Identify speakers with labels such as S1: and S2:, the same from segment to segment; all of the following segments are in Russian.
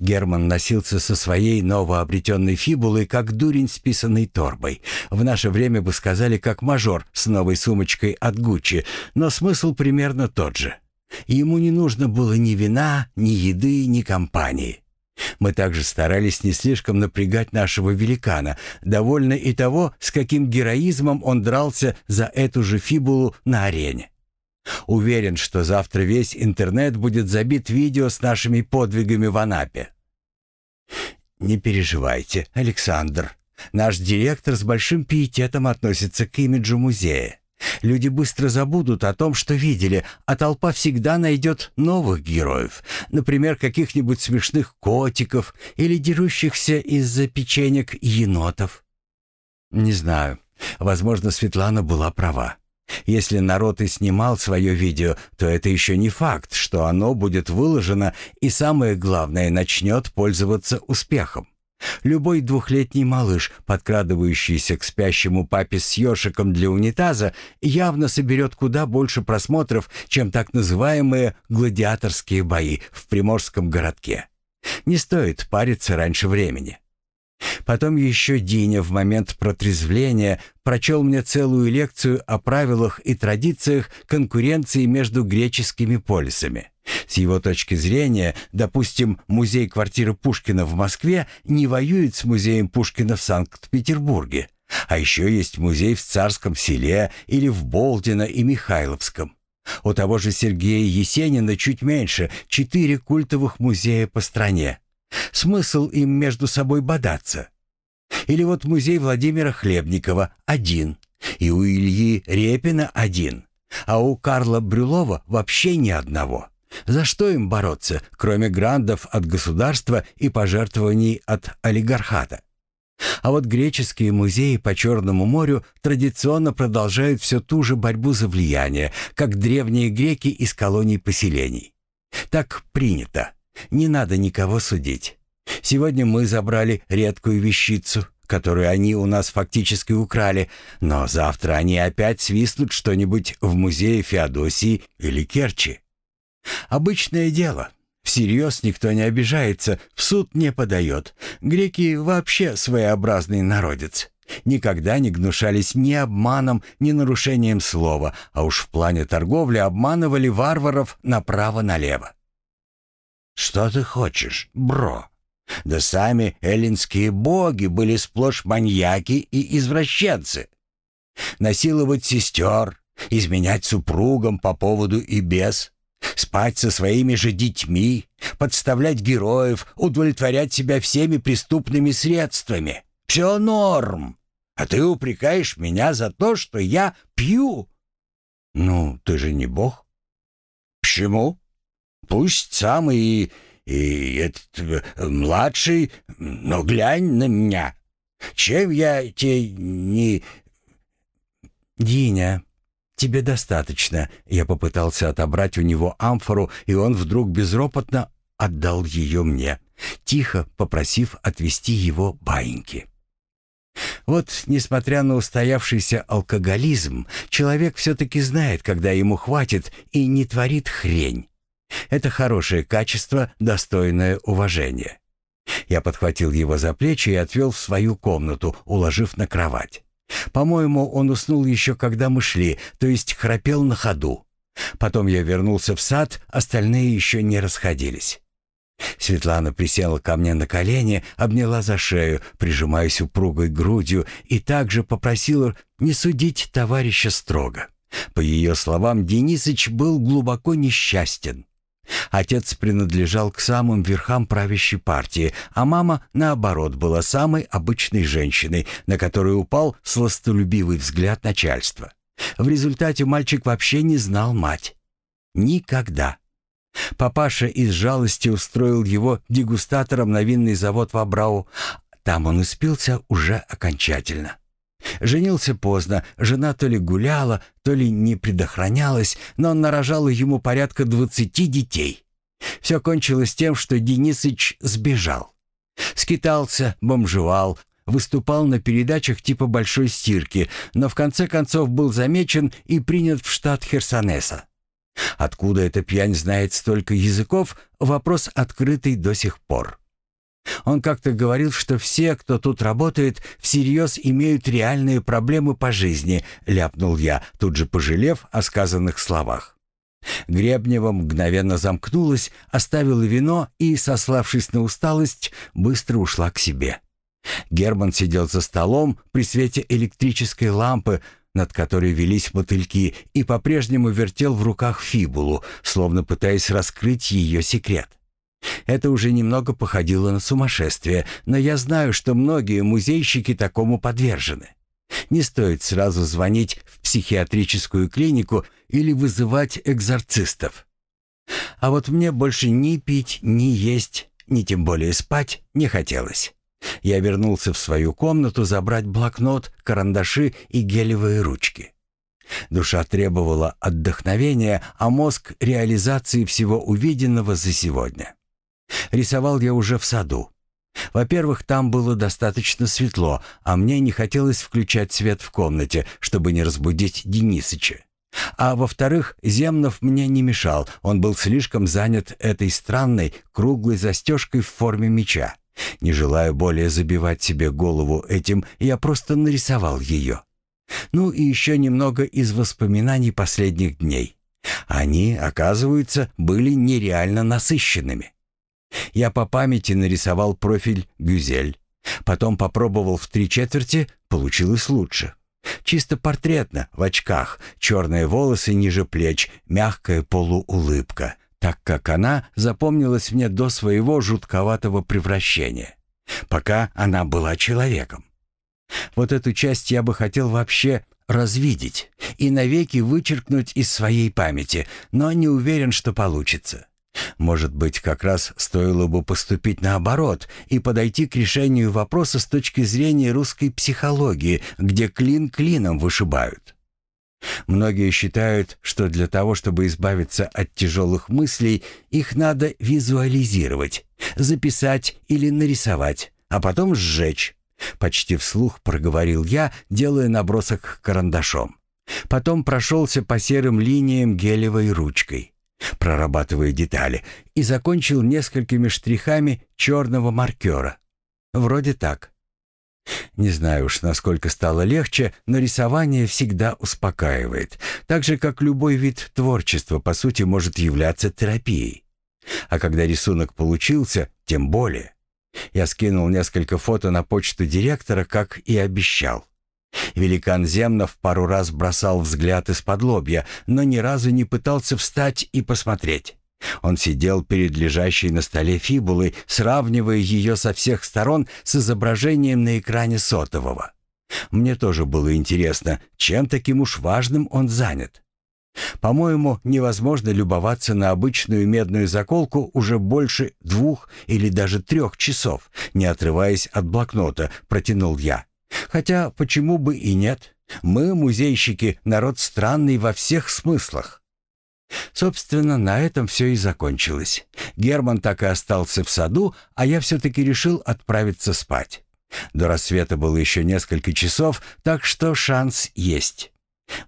S1: Герман носился со своей новообретенной фибулой, как дурень с писаной торбой. В наше время бы сказали, как мажор с новой сумочкой от Гуччи, но смысл примерно тот же. Ему не нужно было ни вина, ни еды, ни компании. Мы также старались не слишком напрягать нашего великана, довольны и того, с каким героизмом он дрался за эту же фибулу на арене. Уверен, что завтра весь интернет будет забит видео с нашими подвигами в Анапе. Не переживайте, Александр. Наш директор с большим пиететом относится к имиджу музея. Люди быстро забудут о том, что видели, а толпа всегда найдет новых героев, например, каких-нибудь смешных котиков или дерущихся из-за печенек енотов. Не знаю. Возможно, Светлана была права. Если народ и снимал свое видео, то это еще не факт, что оно будет выложено и, самое главное, начнет пользоваться успехом. Любой двухлетний малыш, подкрадывающийся к спящему папе с ёшиком для унитаза, явно соберет куда больше просмотров, чем так называемые гладиаторские бои в приморском городке. Не стоит париться раньше времени. Потом еще Диня в момент протрезвления прочел мне целую лекцию о правилах и традициях конкуренции между греческими полисами. С его точки зрения, допустим, музей квартиры Пушкина в Москве не воюет с музеем Пушкина в Санкт-Петербурге. А еще есть музей в Царском селе или в Болдино и Михайловском. У того же Сергея Есенина чуть меньше, четыре культовых музея по стране. Смысл им между собой бодаться? Или вот музей Владимира Хлебникова один, и у Ильи Репина один, а у Карла Брюлова вообще ни одного. За что им бороться, кроме грандов от государства и пожертвований от олигархата? А вот греческие музеи по Черному морю традиционно продолжают все ту же борьбу за влияние, как древние греки из колоний поселений. Так принято. Не надо никого судить. Сегодня мы забрали редкую вещицу, которую они у нас фактически украли, но завтра они опять свистнут что-нибудь в музее Феодосии или Керчи. Обычное дело. Всерьез никто не обижается, в суд не подает. Греки вообще своеобразный народец. Никогда не гнушались ни обманом, ни нарушением слова, а уж в плане торговли обманывали варваров направо-налево. «Что ты хочешь, бро?» Да сами эллинские боги были сплошь маньяки и извращенцы. Насиловать сестер, изменять супругам по поводу и без, спать со своими же детьми, подставлять героев, удовлетворять себя всеми преступными средствами. Все норм. А ты упрекаешь меня за то, что я пью. Ну, ты же не бог. Почему? Пусть сам и... и этот э, младший, но глянь на меня. Чем я тебе не... Диня, тебе достаточно. Я попытался отобрать у него амфору, и он вдруг безропотно отдал ее мне, тихо попросив отвести его баиньки. Вот, несмотря на устоявшийся алкоголизм, человек все-таки знает, когда ему хватит, и не творит хрень. Это хорошее качество, достойное уважения. Я подхватил его за плечи и отвел в свою комнату, уложив на кровать. По-моему, он уснул еще когда мы шли, то есть храпел на ходу. Потом я вернулся в сад, остальные еще не расходились. Светлана присела ко мне на колени, обняла за шею, прижимаясь упругой грудью, и также попросила не судить товарища строго. По ее словам, Денисыч был глубоко несчастен. Отец принадлежал к самым верхам правящей партии, а мама, наоборот, была самой обычной женщиной, на которую упал сластолюбивый взгляд начальства. В результате мальчик вообще не знал мать. Никогда. Папаша из жалости устроил его дегустатором на винный завод в Абрау. Там он испился уже окончательно. Женился поздно, жена то ли гуляла, то ли не предохранялась, но он нарожал ему порядка двадцати детей. Все кончилось тем, что Денисыч сбежал. Скитался, бомжевал, выступал на передачах типа «Большой стирки», но в конце концов был замечен и принят в штат Херсонеса. Откуда эта пьянь знает столько языков – вопрос открытый до сих пор. Он как-то говорил, что все, кто тут работает, всерьез имеют реальные проблемы по жизни, ляпнул я, тут же пожалев о сказанных словах. Гребнева мгновенно замкнулась, оставила вино и, сославшись на усталость, быстро ушла к себе. Герман сидел за столом при свете электрической лампы, над которой велись мотыльки, и по-прежнему вертел в руках фибулу, словно пытаясь раскрыть ее секрет. Это уже немного походило на сумасшествие, но я знаю, что многие музейщики такому подвержены. Не стоит сразу звонить в психиатрическую клинику или вызывать экзорцистов. А вот мне больше ни пить, ни есть, ни тем более спать не хотелось. Я вернулся в свою комнату забрать блокнот, карандаши и гелевые ручки. Душа требовала отдохновения, а мозг — реализации всего увиденного за сегодня. Рисовал я уже в саду. Во-первых, там было достаточно светло, а мне не хотелось включать свет в комнате, чтобы не разбудить Денисыча. А во-вторых, Земнов мне не мешал, он был слишком занят этой странной круглой застежкой в форме меча. Не желая более забивать себе голову этим, я просто нарисовал ее. Ну и еще немного из воспоминаний последних дней. Они, оказывается, были нереально насыщенными. Я по памяти нарисовал профиль Гюзель. Потом попробовал в три четверти, получилось лучше. Чисто портретно, в очках, черные волосы ниже плеч, мягкая полуулыбка, так как она запомнилась мне до своего жутковатого превращения, пока она была человеком. Вот эту часть я бы хотел вообще развидеть и навеки вычеркнуть из своей памяти, но не уверен, что получится. Может быть, как раз стоило бы поступить наоборот и подойти к решению вопроса с точки зрения русской психологии, где клин клином вышибают. Многие считают, что для того, чтобы избавиться от тяжелых мыслей, их надо визуализировать, записать или нарисовать, а потом сжечь. Почти вслух проговорил я, делая набросок карандашом. Потом прошелся по серым линиям гелевой ручкой прорабатывая детали, и закончил несколькими штрихами черного маркера. Вроде так. Не знаю уж, насколько стало легче, но рисование всегда успокаивает, так же, как любой вид творчества, по сути, может являться терапией. А когда рисунок получился, тем более. Я скинул несколько фото на почту директора, как и обещал. Великан Земнов пару раз бросал взгляд из-под лобья, но ни разу не пытался встать и посмотреть. Он сидел перед лежащей на столе фибулой, сравнивая ее со всех сторон с изображением на экране сотового. Мне тоже было интересно, чем таким уж важным он занят. По-моему, невозможно любоваться на обычную медную заколку уже больше двух или даже трех часов, не отрываясь от блокнота, протянул я. Хотя почему бы и нет? Мы, музейщики, народ странный во всех смыслах. Собственно, на этом все и закончилось. Герман так и остался в саду, а я все-таки решил отправиться спать. До рассвета было еще несколько часов, так что шанс есть.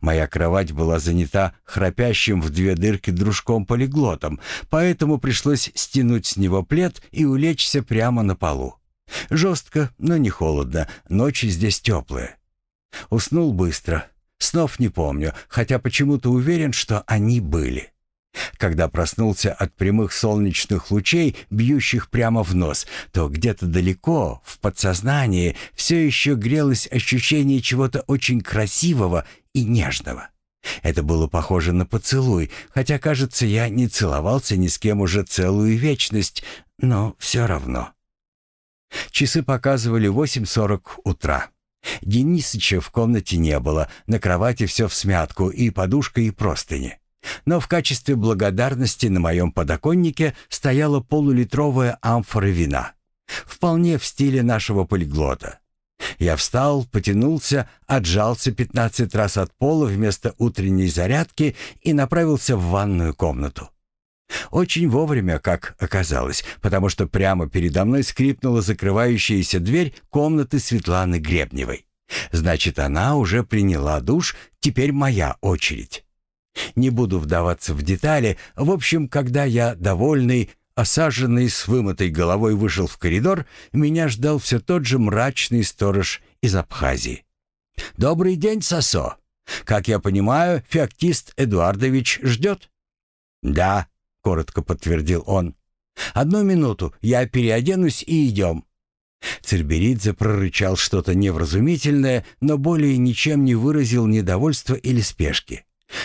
S1: Моя кровать была занята храпящим в две дырки дружком-полиглотом, поэтому пришлось стянуть с него плед и улечься прямо на полу. Жестко, но не холодно, ночи здесь теплые. Уснул быстро. Снов не помню, хотя почему-то уверен, что они были. Когда проснулся от прямых солнечных лучей, бьющих прямо в нос, то где-то далеко, в подсознании, все еще грелось ощущение чего-то очень красивого и нежного. Это было похоже на поцелуй, хотя, кажется, я не целовался ни с кем уже целую вечность, но все равно. Часы показывали 8.40 утра. Денисыча в комнате не было, на кровати все в смятку, и подушка, и простыни. Но в качестве благодарности на моем подоконнике стояла полулитровая амфора вина. Вполне в стиле нашего полиглота. Я встал, потянулся, отжался 15 раз от пола вместо утренней зарядки и направился в ванную комнату. Очень вовремя, как оказалось, потому что прямо передо мной скрипнула закрывающаяся дверь комнаты Светланы Гребневой. Значит, она уже приняла душ, теперь моя очередь. Не буду вдаваться в детали. В общем, когда я, довольный, осаженный с вымытой головой, вышел в коридор, меня ждал все тот же мрачный сторож из Абхазии. «Добрый день, Сосо. Как я понимаю, феоктист Эдуардович ждет?» «Да», — коротко подтвердил он. «Одну минуту, я переоденусь и идем». Церберидзе прорычал что-то невразумительное, но более ничем не выразил недовольства или спешки.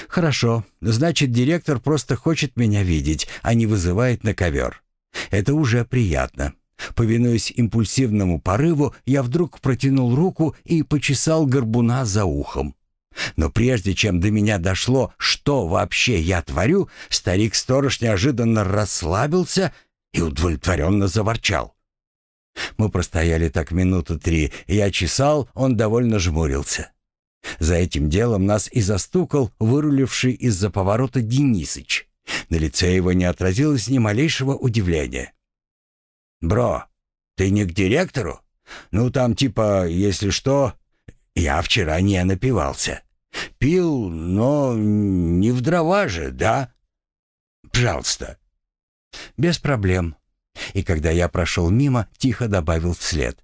S1: «Хорошо, значит, директор просто хочет меня видеть, а не вызывает на ковер. Это уже приятно». Повинуясь импульсивному порыву, я вдруг протянул руку и почесал горбуна за ухом. Но прежде чем до меня дошло, что вообще я творю, старик-сторож неожиданно расслабился и удовлетворенно заворчал. Мы простояли так минуты три. Я чесал, он довольно жмурился. За этим делом нас и застукал выруливший из-за поворота Денисыч. На лице его не отразилось ни малейшего удивления. «Бро, ты не к директору? Ну, там типа, если что, я вчера не напивался. Пил, но не в дрова же, да? Пожалуйста». «Без проблем», и когда я прошел мимо, тихо добавил вслед.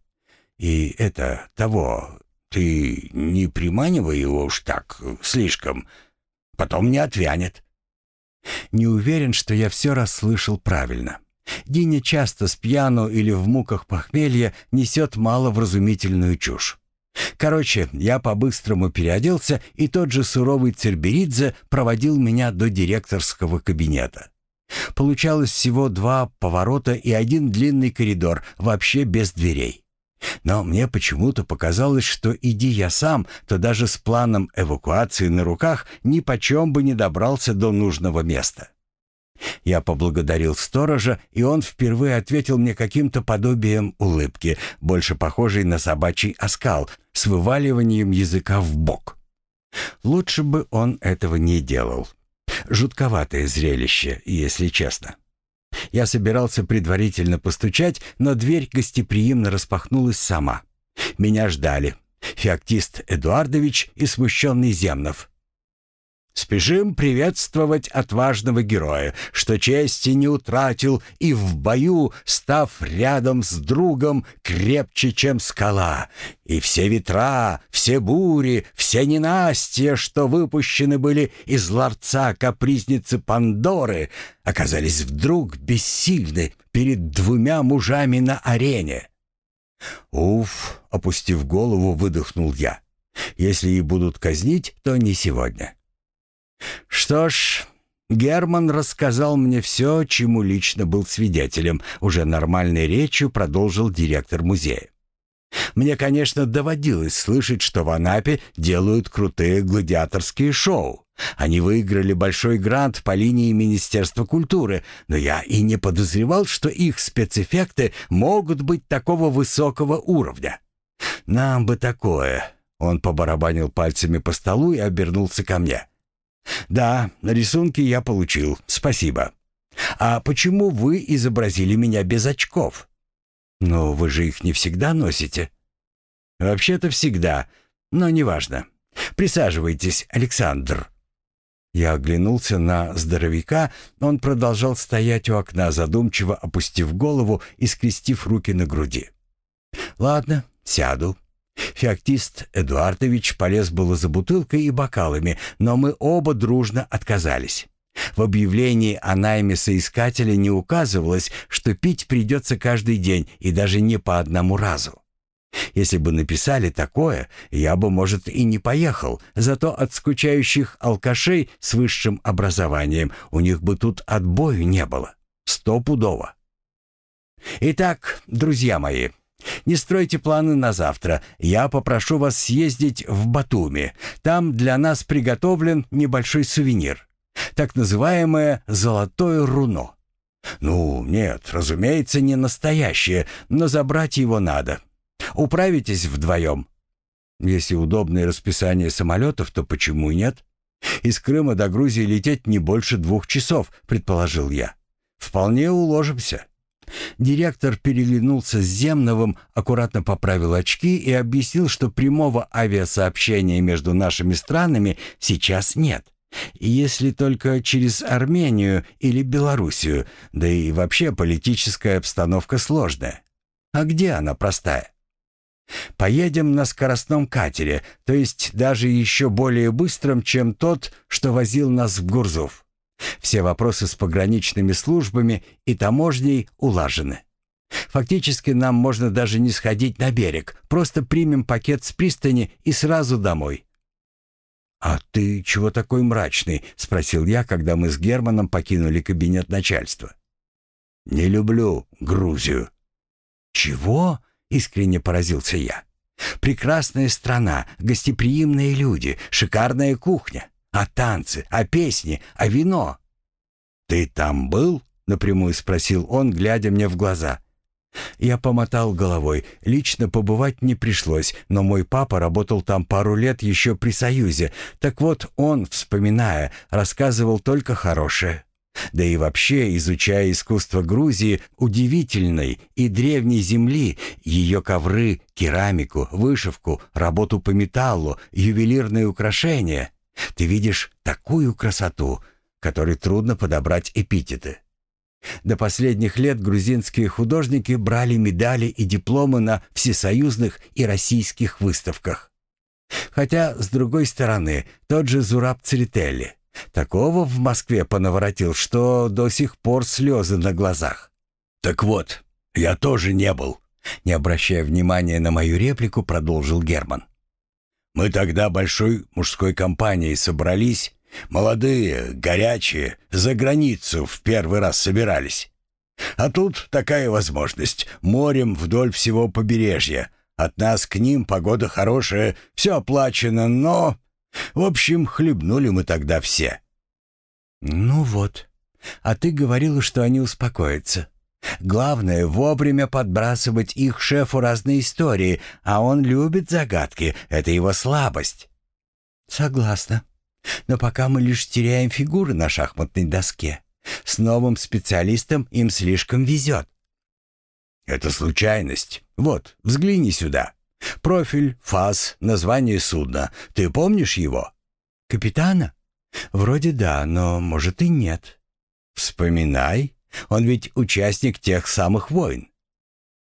S1: «И это того, ты не приманивай его уж так, слишком, потом не отвянет». Не уверен, что я все расслышал правильно. Диня часто с пьяну или в муках похмелья несет маловразумительную чушь. Короче, я по-быстрому переоделся, и тот же суровый Церберидзе проводил меня до директорского кабинета. Получалось всего два поворота и один длинный коридор, вообще без дверей. Но мне почему-то показалось, что иди я сам, то даже с планом эвакуации на руках ни почем бы не добрался до нужного места. Я поблагодарил сторожа, и он впервые ответил мне каким-то подобием улыбки, больше похожей на собачий оскал, с вываливанием языка в бок. Лучше бы он этого не делал. Жутковатое зрелище, если честно. Я собирался предварительно постучать, но дверь гостеприимно распахнулась сама. Меня ждали. Феоктист Эдуардович и смущенный Земнов. Спешим приветствовать отважного героя, что чести не утратил и в бою, став рядом с другом, крепче, чем скала. И все ветра, все бури, все ненастья, что выпущены были из ларца капризницы Пандоры, оказались вдруг бессильны перед двумя мужами на арене. «Уф!» — опустив голову, выдохнул я. «Если и будут казнить, то не сегодня». «Что ж, Герман рассказал мне все, чему лично был свидетелем», уже нормальной речью продолжил директор музея. «Мне, конечно, доводилось слышать, что в Анапе делают крутые гладиаторские шоу. Они выиграли большой грант по линии Министерства культуры, но я и не подозревал, что их спецэффекты могут быть такого высокого уровня. Нам бы такое». Он побарабанил пальцами по столу и обернулся ко мне. «Да, на рисунке я получил. Спасибо. А почему вы изобразили меня без очков?» «Ну, вы же их не всегда носите». «Вообще-то всегда, но неважно. Присаживайтесь, Александр». Я оглянулся на здоровяка, он продолжал стоять у окна, задумчиво опустив голову и скрестив руки на груди. «Ладно, сяду. Феоктист Эдуардович полез было за бутылкой и бокалами, но мы оба дружно отказались. В объявлении о найме соискателя не указывалось, что пить придется каждый день и даже не по одному разу. Если бы написали такое, я бы, может, и не поехал, зато от скучающих алкашей с высшим образованием у них бы тут отбою не было. Стопудово. Итак, друзья мои, не стройте планы на завтра. Я попрошу вас съездить в Батуми. Там для нас приготовлен небольшой сувенир. Так называемое «золотое руно». Ну, нет, разумеется, не настоящее, но забрать его надо. Управитесь вдвоем. Если удобное расписание самолетов, то почему нет? Из Крыма до Грузии лететь не больше двух часов, предположил я. Вполне уложимся. Директор переглянулся с Земновым, аккуратно поправил очки и объяснил, что прямого авиасообщения между нашими странами сейчас нет. Если только через Армению или Белоруссию, да и вообще политическая обстановка сложная. А где она простая? Поедем на скоростном катере, то есть даже еще более быстрым, чем тот, что возил нас в Гурзуф. Все вопросы с пограничными службами и таможней улажены. Фактически нам можно даже не сходить на берег, просто примем пакет с пристани и сразу домой. «А ты чего такой мрачный?» — спросил я, когда мы с Германом покинули кабинет начальства. «Не люблю Грузию». «Чего?» — искренне поразился я. «Прекрасная страна, гостеприимные люди, шикарная кухня. А танцы, а песни, а вино?» «Ты там был?» — напрямую спросил он, глядя мне в глаза. Я помотал головой. Лично побывать не пришлось, но мой папа работал там пару лет еще при Союзе. Так вот, он, вспоминая, рассказывал только хорошее. Да и вообще, изучая искусство Грузии, удивительной и древней земли, ее ковры, керамику, вышивку, работу по металлу, ювелирные украшения, ты видишь такую красоту, которой трудно подобрать эпитеты. До последних лет грузинские художники брали медали и дипломы на всесоюзных и российских выставках. Хотя, с другой стороны, тот же Зураб Церетели такого в Москве понаворотил, что до сих пор слезы на глазах. «Так вот, я тоже не был», — не обращая внимания на мою реплику, продолжил Герман. «Мы тогда большой мужской компанией собрались Молодые, горячие, за границу в первый раз собирались. А тут такая возможность. Морем вдоль всего побережья. От нас к ним погода хорошая, все оплачено, но... В общем, хлебнули мы тогда все. Ну вот. А ты говорила, что они успокоятся. Главное, вовремя подбрасывать их шефу разные истории, а он любит загадки, это его слабость. Согласна. Но пока мы лишь теряем фигуры на шахматной доске. С новым специалистом им слишком везет. Это случайность. Вот, взгляни сюда. Профиль, фаз, название судна. Ты помнишь его? Капитана? Вроде да, но может и нет. Вспоминай. Он ведь участник тех самых войн.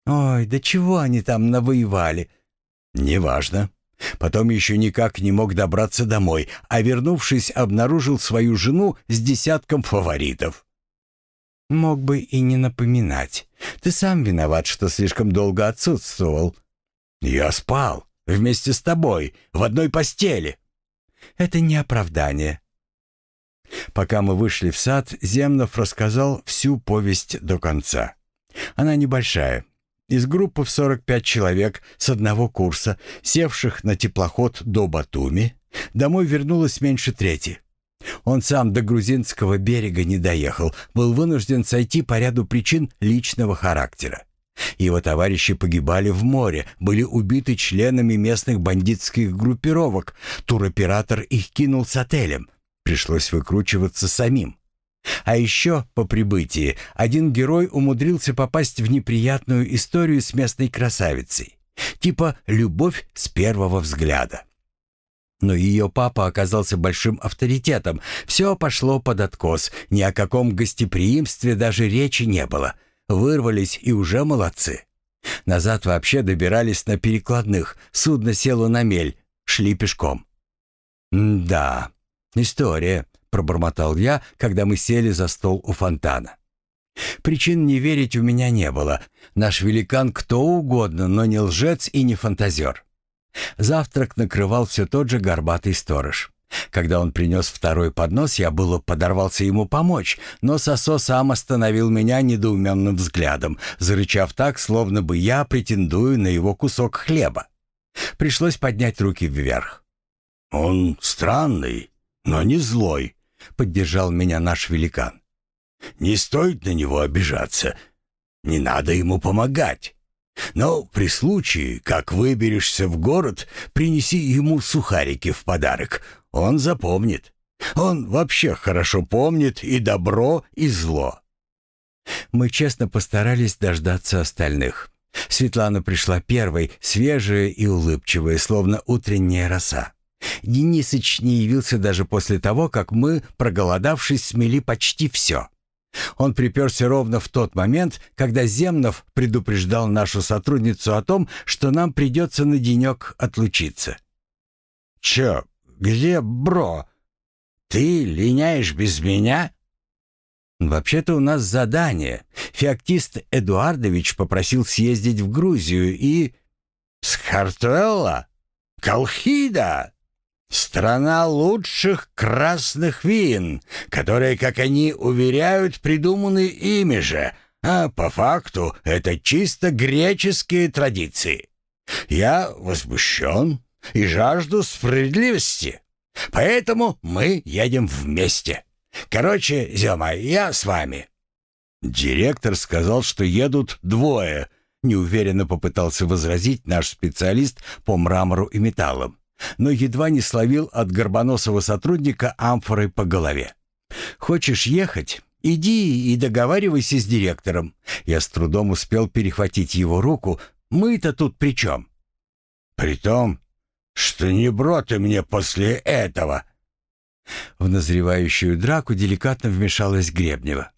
S1: Ой, да чего они там навоевали? Неважно. Потом еще никак не мог добраться домой, а вернувшись, обнаружил свою жену с десятком фаворитов. «Мог бы и не напоминать. Ты сам виноват, что слишком долго отсутствовал». «Я спал. Вместе с тобой. В одной постели». «Это не оправдание». Пока мы вышли в сад, Земнов рассказал всю повесть до конца. Она небольшая, из группы в 45 человек с одного курса, севших на теплоход до Батуми, домой вернулось меньше трети. Он сам до грузинского берега не доехал, был вынужден сойти по ряду причин личного характера. Его товарищи погибали в море, были убиты членами местных бандитских группировок. Туроператор их кинул с отелем. Пришлось выкручиваться самим. А еще по прибытии один герой умудрился попасть в неприятную историю с местной красавицей. Типа «любовь с первого взгляда». Но ее папа оказался большим авторитетом. Все пошло под откос. Ни о каком гостеприимстве даже речи не было. Вырвались и уже молодцы. Назад вообще добирались на перекладных. Судно село на мель. Шли пешком. М да, история пробормотал я, когда мы сели за стол у фонтана. Причин не верить у меня не было. Наш великан кто угодно, но не лжец и не фантазер. Завтрак накрывал все тот же горбатый сторож. Когда он принес второй поднос, я было подорвался ему помочь, но Сосо сам остановил меня недоуменным взглядом, зарычав так, словно бы я претендую на его кусок хлеба. Пришлось поднять руки вверх. «Он странный, но не злой», — поддержал меня наш великан. «Не стоит на него обижаться. Не надо ему помогать. Но при случае, как выберешься в город, принеси ему сухарики в подарок. Он запомнит. Он вообще хорошо помнит и добро, и зло». Мы честно постарались дождаться остальных. Светлана пришла первой, свежая и улыбчивая, словно утренняя роса. Денисыч не явился даже после того, как мы, проголодавшись, смели почти все. Он приперся ровно в тот момент, когда Земнов предупреждал нашу сотрудницу о том, что нам придется на денек отлучиться.
S2: «Чё, где бро? Ты линяешь без меня?»
S1: «Вообще-то у нас задание. Феоктист Эдуардович попросил съездить в Грузию и...»
S2: «С Хартуэлла? Колхида?» Страна лучших красных вин, которые, как они уверяют, придуманы ими же, а по факту это чисто греческие традиции. Я возмущен и жажду справедливости, поэтому мы едем вместе. Короче, Зема, я с вами».
S1: Директор сказал, что едут двое, неуверенно попытался возразить наш специалист по мрамору и металлам но едва не словил от горбоносого сотрудника амфорой по голове. «Хочешь ехать? Иди и договаривайся с директором». Я с трудом успел перехватить его руку. «Мы-то тут при чем?»
S2: «При том, что не бро ты мне после этого».
S1: В назревающую драку деликатно вмешалась Гребнева.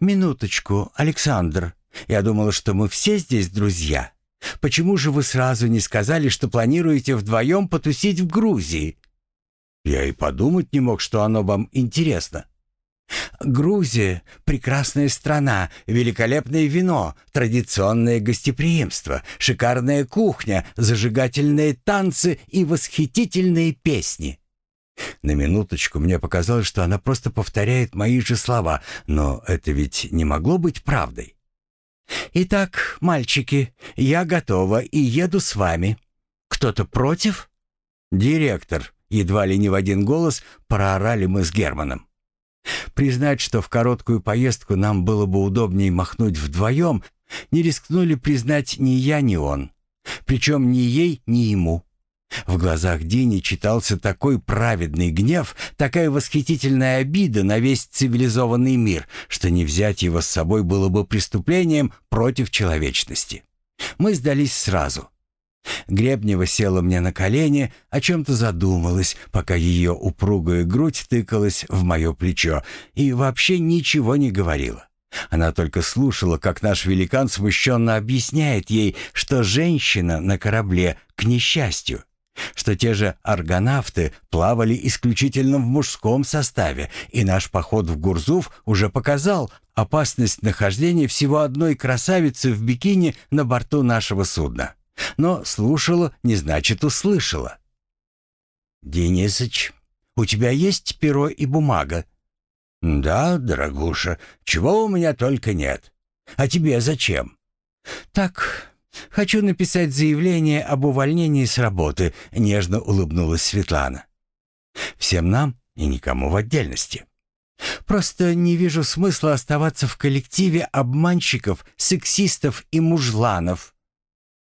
S1: «Минуточку, Александр. Я думала, что мы все здесь друзья. Почему же вы сразу не сказали, что планируете вдвоем потусить в Грузии? Я и подумать не мог, что оно вам интересно. Грузия — прекрасная страна, великолепное вино, традиционное гостеприимство, шикарная кухня, зажигательные танцы и восхитительные песни. На минуточку мне показалось, что она просто повторяет мои же слова, но это ведь не могло быть правдой. «Итак, мальчики, я готова и еду с вами. Кто-то против?» «Директор», — едва ли не в один голос проорали мы с Германом. Признать, что в короткую поездку нам было бы удобнее махнуть вдвоем, не рискнули признать ни я, ни он. Причем ни ей, ни ему. В глазах Дини читался такой праведный гнев, такая восхитительная обида на весь цивилизованный мир, что не взять его с собой было бы преступлением против человечности. Мы сдались сразу. Гребнева села мне на колени, о чем-то задумалась, пока ее упругая грудь тыкалась в мое плечо и вообще ничего не говорила. Она только слушала, как наш великан смущенно объясняет ей, что женщина на корабле к несчастью что те же аргонавты плавали исключительно в мужском составе, и наш поход в Гурзуф уже показал опасность нахождения всего одной красавицы в бикини на борту нашего судна. Но слушала не значит услышала. «Денисыч, у тебя есть перо и бумага?»
S2: «Да, дорогуша, чего у меня только нет. А тебе зачем?»
S1: «Так, «Хочу написать заявление об увольнении с работы», — нежно улыбнулась Светлана. «Всем нам и никому в отдельности. Просто не вижу смысла оставаться в коллективе обманщиков, сексистов и мужланов».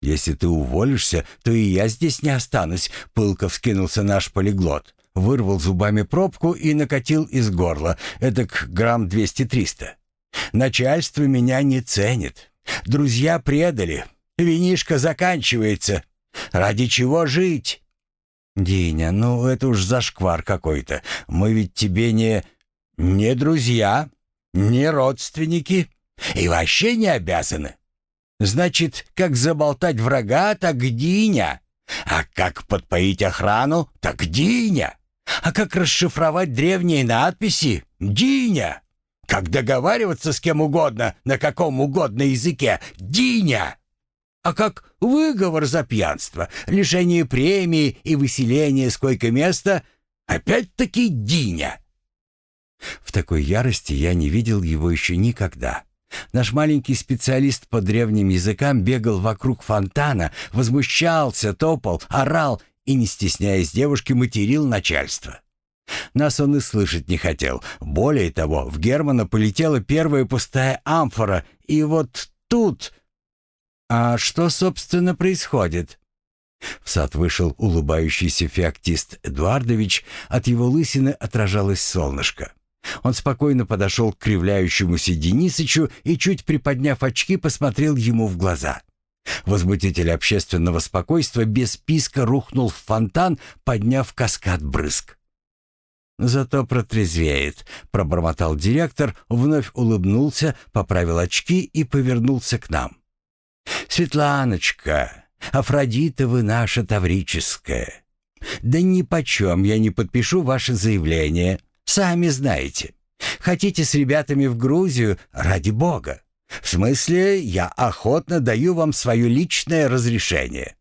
S1: «Если ты уволишься, то и я здесь не останусь», — пылко вскинулся наш полиглот. Вырвал зубами пробку и накатил из горла, эдак грамм двести-триста. «Начальство меня не ценит. Друзья предали, Винишка заканчивается. Ради чего жить?» «Диня, ну это уж зашквар какой-то. Мы ведь тебе не... не друзья, не родственники и вообще не обязаны. Значит, как заболтать врага, так Диня. А как подпоить охрану, так Диня. А как расшифровать древние надписи, Диня. Как договариваться с кем угодно, на каком угодно языке, Диня а как выговор за пьянство, лишение премии и выселение с койко-места, опять-таки Диня. В такой ярости я не видел его еще никогда. Наш маленький специалист по древним языкам бегал вокруг фонтана, возмущался, топал, орал и, не стесняясь девушки, материл начальство. Нас он и слышать не хотел. Более того, в Германа полетела первая пустая амфора, и вот тут «А что, собственно, происходит?» В сад вышел улыбающийся феоктист Эдуардович, от его лысины отражалось солнышко. Он спокойно подошел к кривляющемуся Денисычу и, чуть приподняв очки, посмотрел ему в глаза. Возмутитель общественного спокойствия без писка рухнул в фонтан, подняв каскад брызг. «Зато протрезвеет», — пробормотал директор, вновь улыбнулся, поправил очки и повернулся к нам. «Светланочка, Афродита вы наша таврическая. Да ни почем я не подпишу ваше заявление, сами знаете. Хотите с ребятами в Грузию? Ради бога. В смысле, я охотно даю вам свое личное разрешение».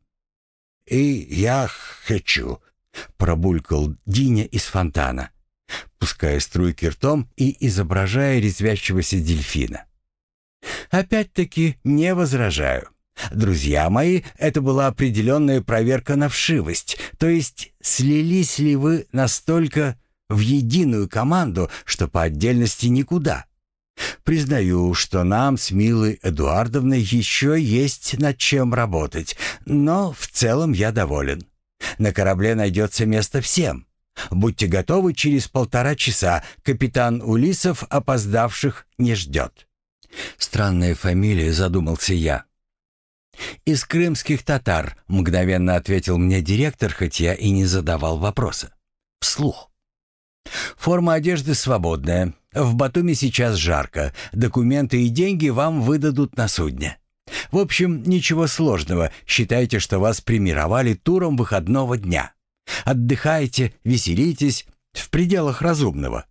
S2: «И я хочу», — пробулькал Диня из фонтана, пуская струйки ртом и изображая резвящегося дельфина.
S1: «Опять-таки не возражаю. Друзья мои, это была определенная проверка на вшивость, то есть слились ли вы настолько в единую команду, что по отдельности никуда. Признаю, что нам с Милой Эдуардовной еще есть над чем работать, но в целом я доволен. На корабле найдется место всем. Будьте готовы через полтора часа. Капитан Улисов опоздавших не ждет. Странная фамилия, задумался я. «Из крымских татар», — мгновенно ответил мне директор, хоть я и не задавал вопроса. Вслух. «Форма одежды свободная. В Батуми сейчас жарко. Документы и деньги вам выдадут на судне. В общем, ничего сложного. Считайте, что вас премировали туром выходного дня. Отдыхайте, веселитесь в пределах разумного.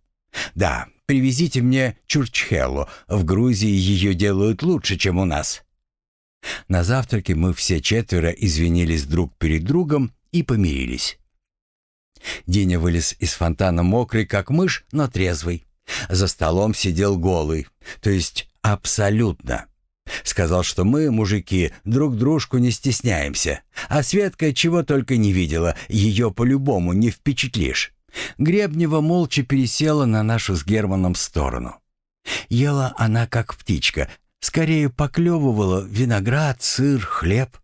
S1: Да, привезите мне чурчхеллу. В Грузии ее делают лучше, чем у нас. На завтраке мы все четверо извинились друг перед другом и помирились. Деня вылез из фонтана мокрый, как мышь, но трезвый. За столом сидел голый, то есть абсолютно. Сказал, что мы, мужики, друг дружку не стесняемся. А Светка чего только не видела, ее по-любому не впечатлишь. Гребнева молча пересела на нашу с Германом сторону. Ела она как птичка, Скорее поклевывала виноград, сыр, хлеб.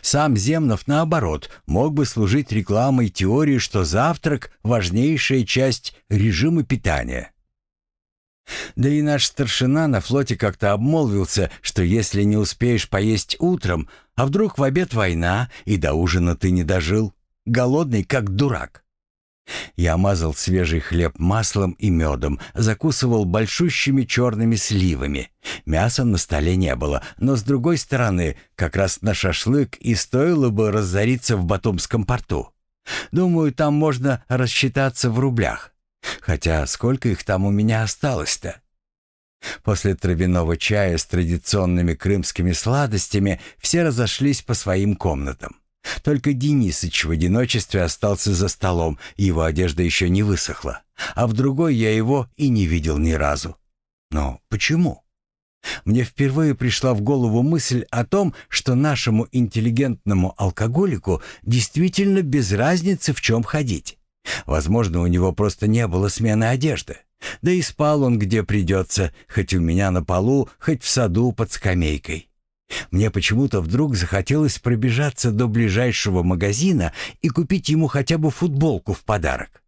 S1: Сам Земнов, наоборот, мог бы служить рекламой теории, что завтрак – важнейшая часть режима питания. Да и наш старшина на флоте как-то обмолвился, что если не успеешь поесть утром, а вдруг в обед война, и до ужина ты не дожил, голодный как дурак. Я мазал свежий хлеб маслом и медом, закусывал большущими черными сливами. Мяса на столе не было, но с другой стороны, как раз на шашлык и стоило бы разориться в Батумском порту. Думаю, там можно рассчитаться в рублях. Хотя сколько их там у меня осталось-то? После травяного чая с традиционными крымскими сладостями все разошлись по своим комнатам. Только Денисыч в одиночестве остался за столом, его одежда еще не высохла. А в другой я его и не видел ни разу. Но почему? Мне впервые пришла в голову мысль о том, что нашему интеллигентному алкоголику действительно без разницы в чем ходить. Возможно, у него просто не было смены одежды. Да и спал он где придется, хоть у меня на полу, хоть в саду под скамейкой. Мне почему-то вдруг захотелось пробежаться до ближайшего магазина и купить ему хотя бы футболку в подарок.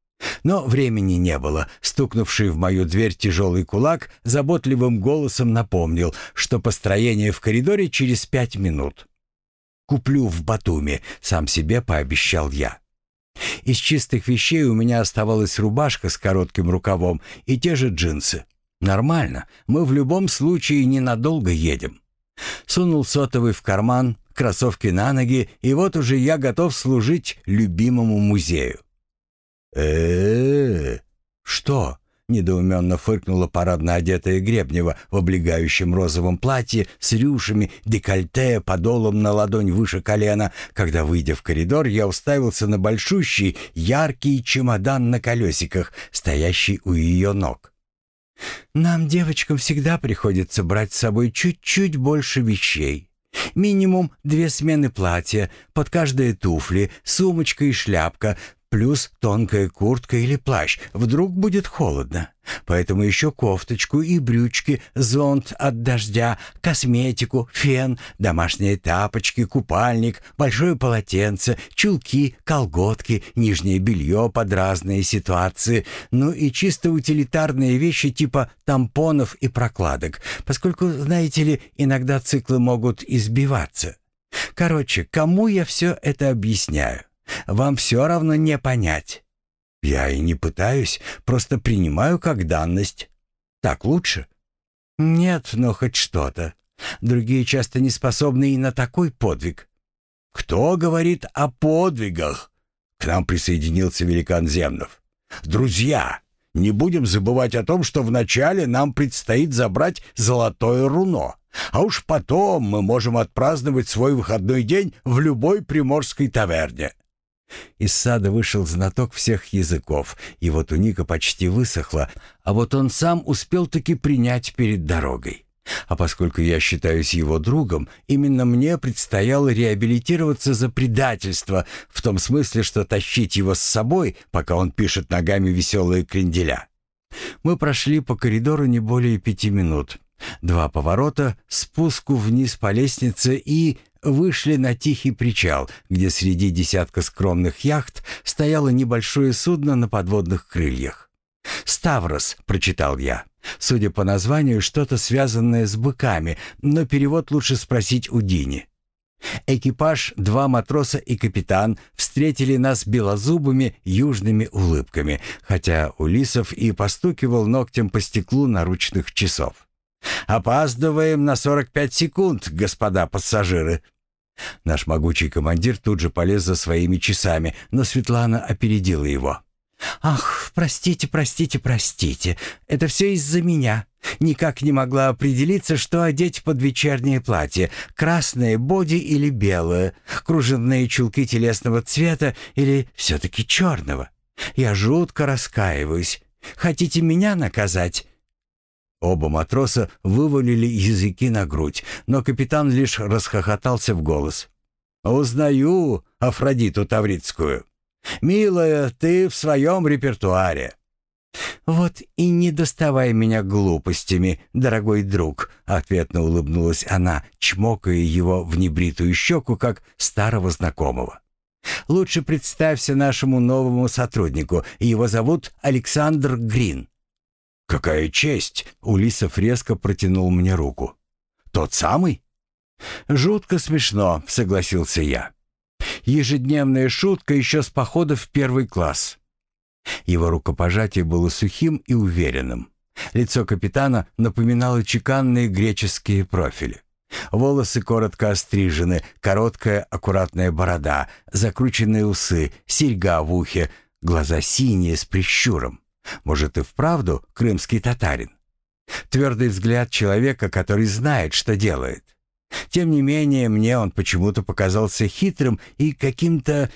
S1: Но времени не было. Стукнувший в мою дверь тяжелый кулак заботливым голосом напомнил, что построение в коридоре через пять минут. «Куплю в Батуми», — сам себе пообещал я. Из чистых вещей у меня оставалась рубашка с коротким рукавом и те же джинсы. Нормально, мы в любом случае ненадолго едем. Сунул сотовый в карман, кроссовки на ноги, и вот уже я готов служить любимому музею. э Что?» — недоуменно фыркнула парадно одетая Гребнева в облегающем розовом платье с рюшами, декольте, подолом на ладонь выше колена. Когда, выйдя в коридор, я уставился на большущий, яркий чемодан на колесиках, стоящий у ее ног. Нам, девочкам, всегда приходится брать с собой чуть-чуть больше вещей. Минимум две смены платья, под каждые туфли, сумочка и шляпка, плюс тонкая куртка или плащ. Вдруг будет холодно. Поэтому еще кофточку и брючки, зонт от дождя, косметику, фен, домашние тапочки, купальник, большое полотенце, чулки, колготки, нижнее белье под разные ситуации, ну и чисто утилитарные вещи типа тампонов и прокладок, поскольку, знаете ли, иногда циклы могут избиваться. Короче, кому я все это объясняю? Вам все равно не понять. Я и не пытаюсь, просто принимаю как данность. Так лучше? Нет, но хоть что-то. Другие часто не способны и на такой подвиг. Кто говорит о подвигах? К нам присоединился великан Земнов. Друзья, не будем забывать о том, что вначале нам предстоит забрать золотое руно. А уж потом мы можем отпраздновать свой выходной день в любой приморской таверне. Из сада вышел знаток всех языков, его туника почти высохла, а вот он сам успел таки принять перед дорогой. А поскольку я считаюсь его другом, именно мне предстояло реабилитироваться за предательство, в том смысле, что тащить его с собой, пока он пишет ногами веселые кренделя. Мы прошли по коридору не более пяти минут. Два поворота, спуску вниз по лестнице и вышли на тихий причал, где среди десятка скромных яхт стояло небольшое судно на подводных крыльях. «Ставрос», — прочитал я. Судя по названию, что-то связанное с быками, но перевод лучше спросить у Дини. Экипаж, два матроса и капитан встретили нас белозубыми южными улыбками, хотя Улисов и постукивал ногтем по стеклу наручных часов. «Опаздываем на 45 секунд, господа пассажиры!» Наш могучий командир тут же полез за своими часами, но Светлана опередила его. «Ах, простите, простите, простите. Это все из-за меня. Никак не могла определиться, что одеть под вечернее платье. Красное боди или белое, кружевные чулки телесного цвета или все-таки черного. Я жутко раскаиваюсь. Хотите меня наказать?» Оба матроса вывалили языки на грудь, но капитан лишь расхохотался в голос. «Узнаю Афродиту Таврицкую. Милая, ты в своем репертуаре». «Вот и не доставай меня глупостями, дорогой друг», — ответно улыбнулась она, чмокая его в небритую щеку, как старого знакомого. «Лучше представься нашему новому сотруднику. Его зовут Александр Грин». «Какая честь!» — Улисов резко протянул мне руку. «Тот самый?» «Жутко смешно», — согласился я. Ежедневная шутка еще с похода в первый класс. Его рукопожатие было сухим и уверенным. Лицо капитана напоминало чеканные греческие профили. Волосы коротко острижены, короткая аккуратная борода, закрученные усы, серьга в ухе, глаза синие с прищуром. Может и вправду крымский татарин? Твердый взгляд человека, который знает, что делает. Тем не менее, мне он почему-то показался хитрым и каким-то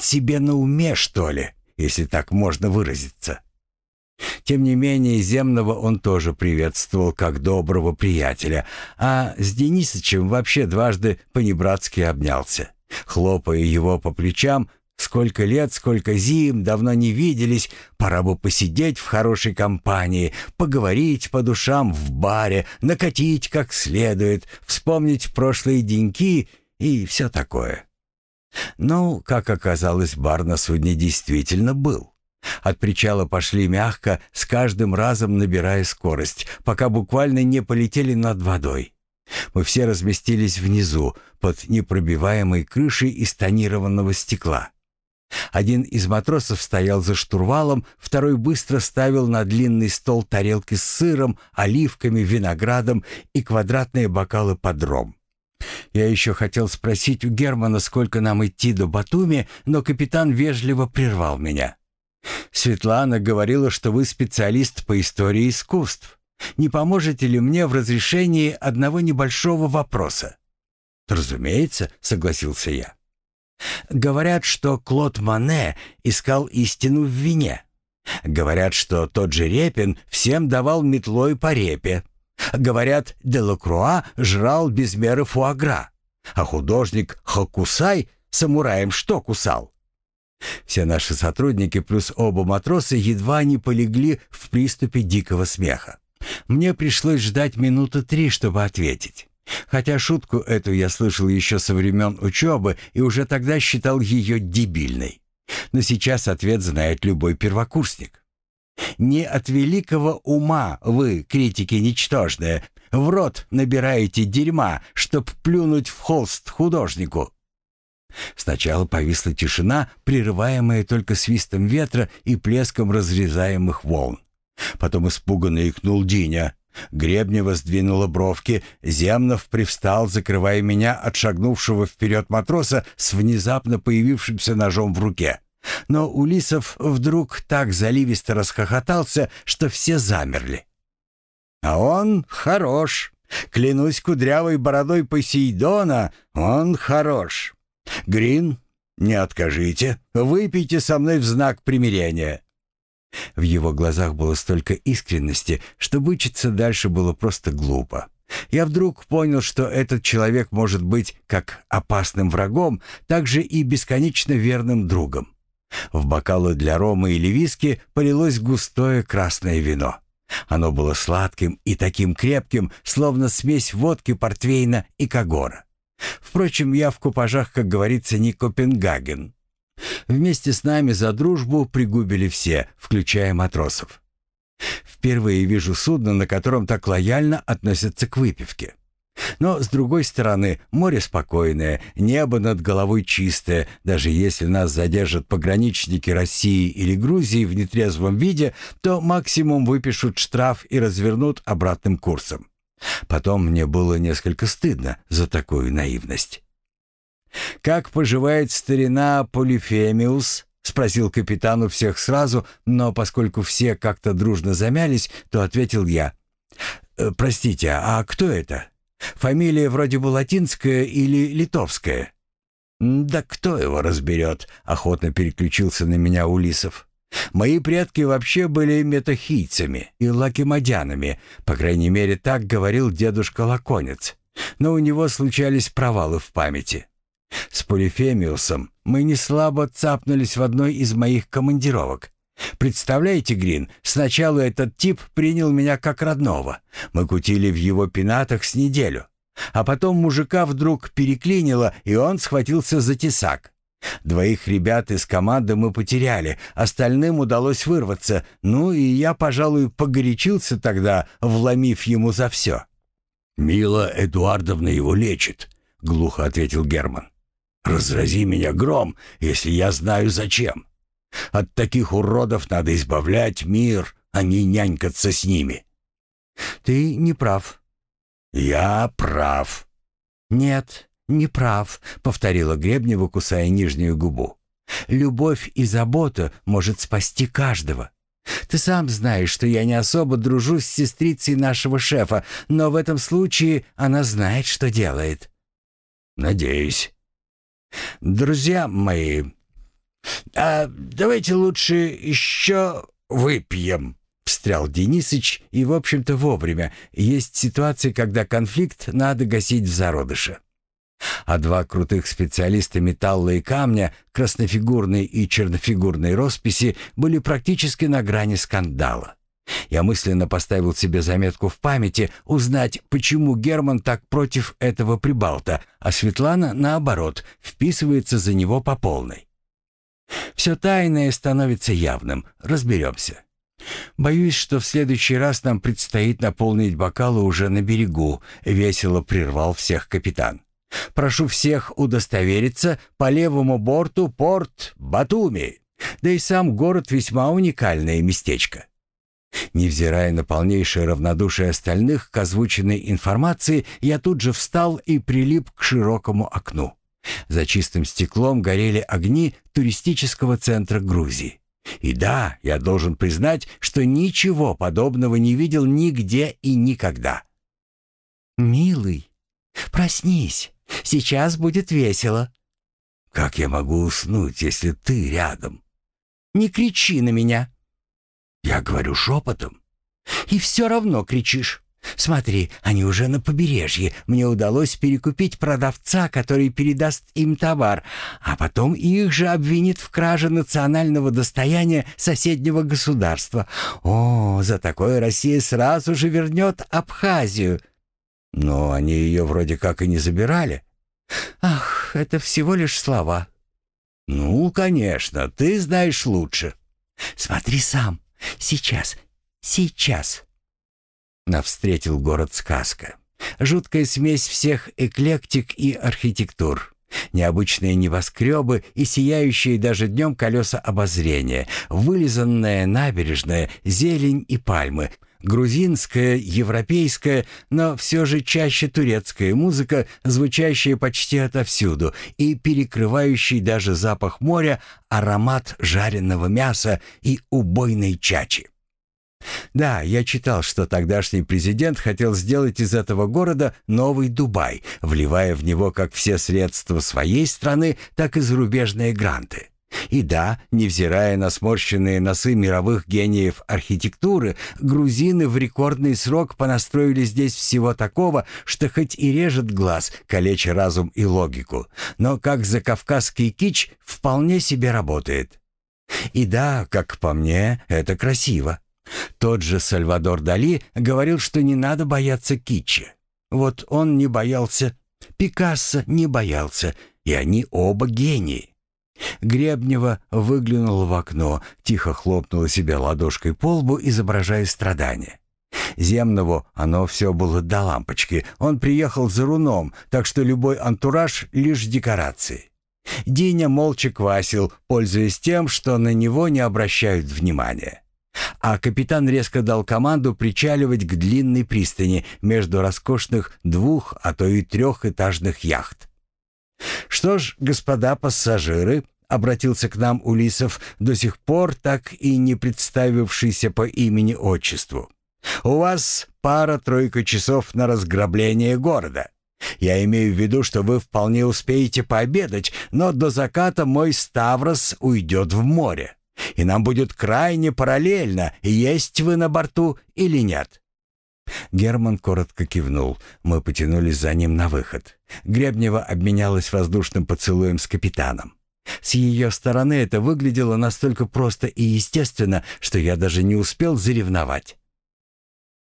S1: себе на уме, что ли, если так можно выразиться. Тем не менее, Земного он тоже приветствовал как доброго приятеля, а с Денисычем вообще дважды понебратски обнялся. Хлопая его по плечам, Сколько лет, сколько зим, давно не виделись, пора бы посидеть в хорошей компании, поговорить по душам в баре, накатить как следует, вспомнить прошлые деньки и все такое. Ну, как оказалось, бар на судне действительно был. От причала пошли мягко, с каждым разом набирая скорость, пока буквально не полетели над водой. Мы все разместились внизу, под непробиваемой крышей из тонированного стекла. Один из матросов стоял за штурвалом, второй быстро ставил на длинный стол тарелки с сыром, оливками, виноградом и квадратные бокалы под ром. Я еще хотел спросить у Германа, сколько нам идти до Батуми, но капитан вежливо прервал меня. «Светлана говорила, что вы специалист по истории искусств. Не поможете ли мне в разрешении одного небольшого вопроса?» «Разумеется», — согласился я. Говорят, что Клод Мане искал истину в вине. Говорят, что тот же Репин всем давал метлой по репе. Говорят, Делакруа жрал без меры фуагра. А художник Хокусай самураем что кусал? Все наши сотрудники плюс оба матроса едва не полегли в приступе дикого смеха. Мне пришлось ждать минуты три, чтобы ответить. Хотя шутку эту я слышал еще со времен учебы и уже тогда считал ее дебильной. Но сейчас ответ знает любой первокурсник. «Не от великого ума вы, критики ничтожные», в рот набираете дерьма, чтоб плюнуть в холст художнику?» Сначала повисла тишина, прерываемая только свистом ветра и плеском разрезаемых волн. Потом испуганно икнул Диня. Гребнева сдвинула бровки, Земнов привстал, закрывая меня от шагнувшего вперед матроса с внезапно появившимся ножом в руке. Но Улисов вдруг так заливисто расхохотался, что все замерли. «А он хорош. Клянусь кудрявой бородой Посейдона, он хорош. Грин, не откажите, выпейте со мной в знак примирения». В его глазах было столько искренности, что бычиться дальше было просто глупо. Я вдруг понял, что этот человек может быть как опасным врагом, так же и бесконечно верным другом. В бокалы для рома или виски полилось густое красное вино. Оно было сладким и таким крепким, словно смесь водки, портвейна и кагора. Впрочем, я в купажах, как говорится, не Копенгаген. Вместе с нами за дружбу пригубили все, включая матросов. Впервые вижу судно, на котором так лояльно относятся к выпивке. Но, с другой стороны, море спокойное, небо над головой чистое. Даже если нас задержат пограничники России или Грузии в нетрезвом виде, то максимум выпишут штраф и развернут обратным курсом. Потом мне было несколько стыдно за такую наивность. «Как поживает старина Полифемиус?» — спросил капитан у всех сразу, но поскольку все как-то дружно замялись, то ответил я. «Э, «Простите, а кто это? Фамилия вроде бы латинская или литовская?» «Да кто его разберет?» — охотно переключился на меня Улисов. «Мои предки вообще были метахийцами и лакимадянами, по крайней мере, так говорил дедушка Лаконец. Но у него случались провалы в памяти. С Полифемиусом мы не слабо цапнулись в одной из моих командировок. Представляете, Грин, сначала этот тип принял меня как родного. Мы кутили в его пенатах с неделю. А потом мужика вдруг переклинило, и он схватился за тесак. Двоих ребят из команды мы потеряли, остальным удалось вырваться, ну и я, пожалуй, погорячился тогда, вломив ему за все. «Мила Эдуардовна его лечит», — глухо ответил Герман. «Разрази меня гром, если я знаю зачем. От таких уродов надо избавлять мир, а не нянькаться с ними». «Ты не прав». «Я прав». «Нет, не прав», — повторила Гребнева, кусая нижнюю губу. «Любовь и забота может спасти каждого. Ты сам знаешь, что я не особо дружу с сестрицей нашего шефа, но в этом случае она знает, что делает».
S2: «Надеюсь». «Друзья мои, а давайте лучше еще выпьем», — встрял Денисыч, и, в общем-то, вовремя. Есть ситуации, когда конфликт надо гасить в зародыше. А два крутых специалиста металла и камня, краснофигурной и чернофигурной росписи, были практически на грани скандала. Я мысленно поставил себе заметку в памяти узнать, почему Герман так против этого прибалта, а Светлана, наоборот, вписывается за него по полной. Все тайное становится явным, разберемся. Боюсь, что в следующий раз нам предстоит наполнить бокалы уже на берегу, весело прервал всех капитан. Прошу всех удостовериться, по левому борту порт Батуми. Да и сам город весьма уникальное местечко. Невзирая на полнейшее равнодушие остальных к озвученной информации, я тут же встал и прилип к широкому окну. За чистым стеклом горели огни туристического центра Грузии. И да, я должен признать, что ничего подобного не видел нигде и никогда. «Милый, проснись, сейчас будет весело». «Как я могу уснуть, если ты рядом?» «Не кричи на меня». Я говорю шепотом. И все равно кричишь. Смотри, они уже на побережье. Мне удалось перекупить продавца, который передаст им товар, а потом их же обвинит в краже национального достояния соседнего государства. О, за такое Россия сразу же вернет Абхазию. Но они ее вроде как и не забирали. Ах, это всего лишь слова. Ну, конечно, ты знаешь лучше. Смотри сам. Сейчас, сейчас.
S1: Нас встретил город-сказка. Жуткая смесь всех эклектик и архитектур. Необычные небоскребы и сияющие даже днем колеса обозрения, вылизанная набережная, зелень и пальмы, грузинская, европейская, но все же чаще турецкая музыка, звучащая почти отовсюду и перекрывающий даже запах моря аромат жареного мяса и убойной чачи. Да, я читал, что тогдашний президент хотел сделать из этого города новый Дубай, вливая в него как все средства своей страны, так и зарубежные гранты. И да, невзирая на сморщенные носы мировых гениев архитектуры, грузины в рекордный срок понастроили здесь всего такого, что хоть и режет глаз, калеча разум и логику, но как закавказский кич вполне себе работает. И да, как по мне, это красиво. Тот же Сальвадор Дали говорил, что не надо бояться китча. Вот он не боялся, Пикассо не боялся, и они оба гении. Гребнева выглянул в окно, тихо хлопнула себя ладошкой по лбу, изображая страдание. Земного оно все было до лампочки. Он приехал за руном, так что любой антураж — лишь декорации. Диня молча квасил, пользуясь тем, что на него не обращают внимания а капитан резко дал команду причаливать к длинной пристани между роскошных двух, а то и трехэтажных яхт. «Что ж, господа пассажиры», — обратился к нам Улисов, до сих пор так и не представившийся по имени-отчеству, «у вас пара-тройка часов на разграбление города». Я имею в виду, что вы вполне успеете пообедать, но до заката мой Ставрос уйдет в море и нам будет крайне параллельно, есть вы на борту или нет». Герман коротко кивнул. Мы потянулись за ним на выход. Гребнева обменялась воздушным поцелуем с капитаном. С ее стороны это выглядело настолько просто и естественно, что я даже не успел заревновать.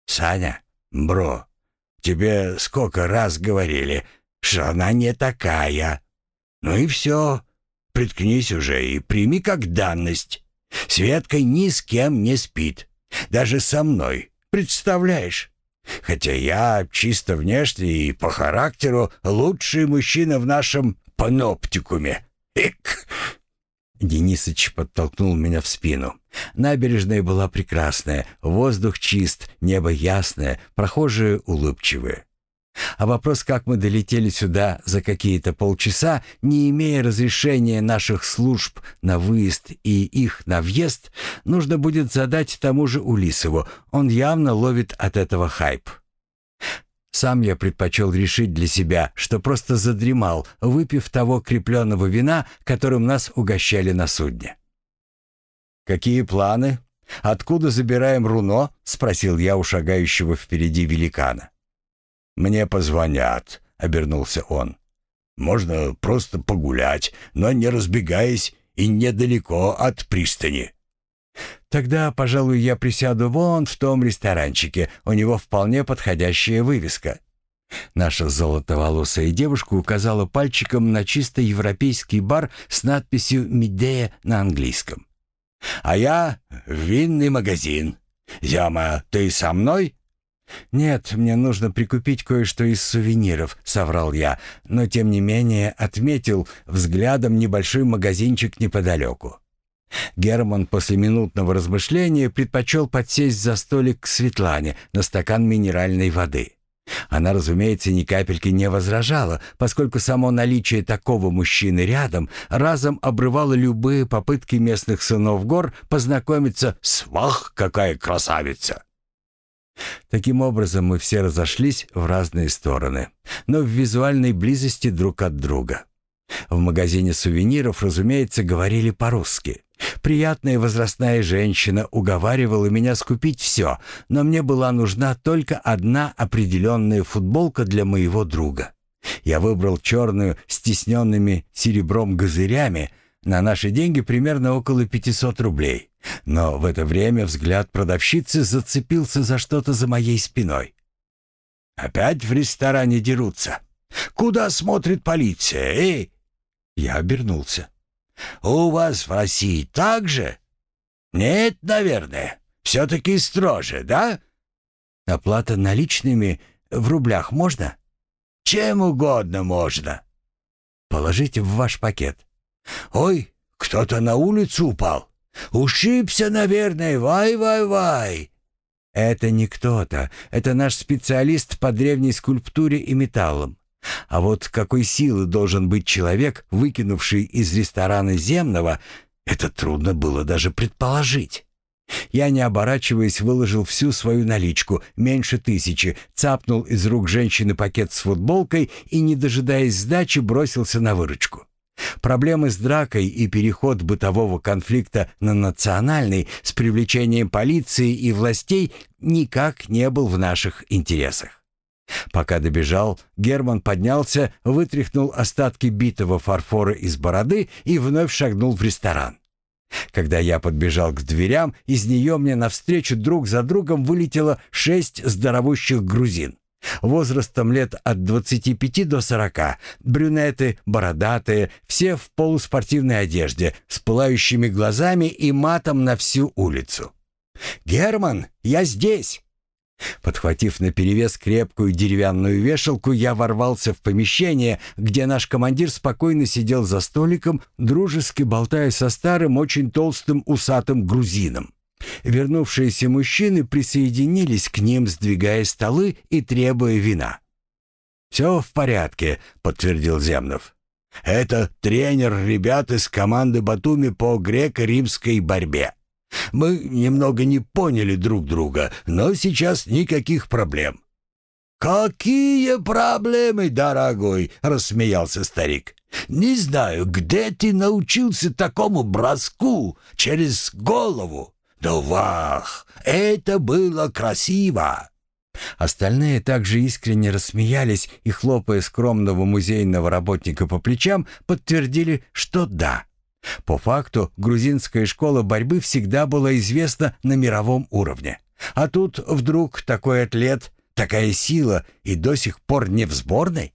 S1: «Саня, бро, тебе сколько раз говорили, что она не такая. Ну и все, приткнись уже и прими как данность. Светка ни с кем не спит. Даже со мной. Представляешь? Хотя я чисто внешне и по характеру лучший мужчина в нашем паноптикуме. Эк!» Денисыч подтолкнул меня в спину. Набережная была прекрасная, воздух чист, небо ясное, прохожие улыбчивые. А вопрос, как мы долетели сюда за какие-то полчаса, не имея разрешения наших служб на выезд и их на въезд, нужно будет задать тому же Улисову. Он явно ловит от этого хайп. Сам я предпочел решить для себя, что просто задремал, выпив того крепленного вина, которым нас угощали на судне. «Какие планы? Откуда забираем руно?» — спросил я у шагающего впереди великана. «Мне позвонят», — обернулся он. «Можно просто погулять, но не разбегаясь и недалеко от пристани». «Тогда, пожалуй, я присяду вон в том ресторанчике. У него вполне подходящая вывеска». Наша золотоволосая девушка указала пальчиком на чисто европейский бар с надписью «Медея» на английском. «А я в винный магазин. Зяма, ты со мной?» «Нет, мне нужно прикупить кое-что из сувениров», — соврал я, но тем не менее отметил взглядом небольшой магазинчик неподалеку. Герман после минутного размышления предпочел подсесть за столик к Светлане на стакан минеральной воды. Она, разумеется, ни капельки не возражала, поскольку само наличие такого мужчины рядом разом обрывало любые попытки местных сынов гор познакомиться с «Вах, какая красавица!» Таким образом, мы все разошлись в разные стороны, но в визуальной близости друг от друга. В магазине сувениров, разумеется, говорили по-русски. Приятная возрастная женщина уговаривала меня скупить все, но мне была нужна только одна определенная футболка для моего друга. Я выбрал черную с тисненными серебром газырями, на наши деньги примерно около 500 рублей. Но в это время взгляд продавщицы зацепился за что-то за моей спиной. «Опять в ресторане дерутся? Куда смотрит полиция, эй?» Я обернулся. «У вас в России так же?» «Нет, наверное. Все-таки строже, да?» Оплата наличными в рублях можно?
S2: Чем угодно можно.
S1: Положите в ваш пакет.
S2: Ой, кто-то на улицу упал. Ушибся, наверное. Вай-вай-вай.
S1: Это не кто-то. Это наш специалист по древней скульптуре и металлам. А вот какой силы должен быть человек, выкинувший из ресторана земного, это трудно было даже предположить. Я, не оборачиваясь, выложил всю свою наличку, меньше тысячи, цапнул из рук женщины пакет с футболкой и, не дожидаясь сдачи, бросился на выручку. Проблемы с дракой и переход бытового конфликта на национальный с привлечением полиции и властей никак не был в наших интересах. Пока добежал, Герман поднялся, вытряхнул остатки битого фарфора из бороды и вновь шагнул в ресторан. Когда я подбежал к дверям, из нее мне навстречу друг за другом вылетело шесть здоровущих грузин. Возрастом лет от 25 до 40, брюнеты, бородатые, все в полуспортивной одежде, с пылающими глазами и матом на всю улицу. «Герман, я здесь!» Подхватив наперевес крепкую деревянную вешалку, я ворвался в помещение, где наш командир спокойно сидел за столиком, дружески болтая со старым, очень толстым усатым грузином. Вернувшиеся мужчины присоединились к ним, сдвигая столы и требуя вина.
S2: «Все в порядке», — подтвердил Земнов. «Это тренер ребят из команды Батуми по греко-римской борьбе. Мы немного не поняли друг друга, но сейчас никаких проблем». «Какие проблемы, дорогой?» — рассмеялся старик. «Не знаю, где ты научился такому броску через голову. Да вах, это было красиво!»
S1: Остальные также искренне рассмеялись и, хлопая скромного музейного работника по плечам, подтвердили, что да. По факту, грузинская школа борьбы всегда была известна на мировом уровне. А тут вдруг такой атлет, такая сила и до сих пор не в сборной?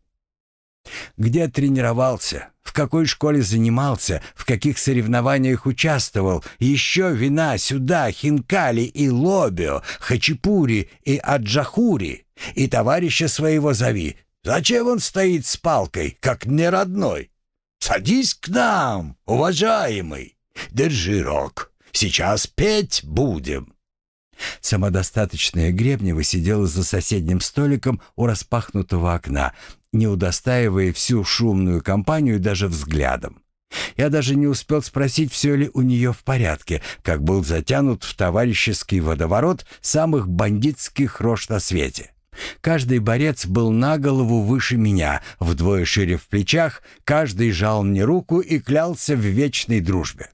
S1: Где тренировался, в какой школе занимался, в каких соревнованиях участвовал, еще вина сюда, хинкали и лобио, хачапури и аджахури, и товарища своего зови. Зачем он стоит с палкой, как неродной? Садись к нам, уважаемый. Держи рог. Сейчас петь будем. Самодостаточная Гребнева сидела за соседним столиком у распахнутого окна, не удостаивая всю шумную компанию даже взглядом. Я даже не успел спросить, все ли у нее в порядке, как был затянут в товарищеский водоворот самых бандитских рож на свете. Каждый борец был на голову выше меня, вдвое шире в плечах, каждый жал мне руку и клялся в вечной дружбе.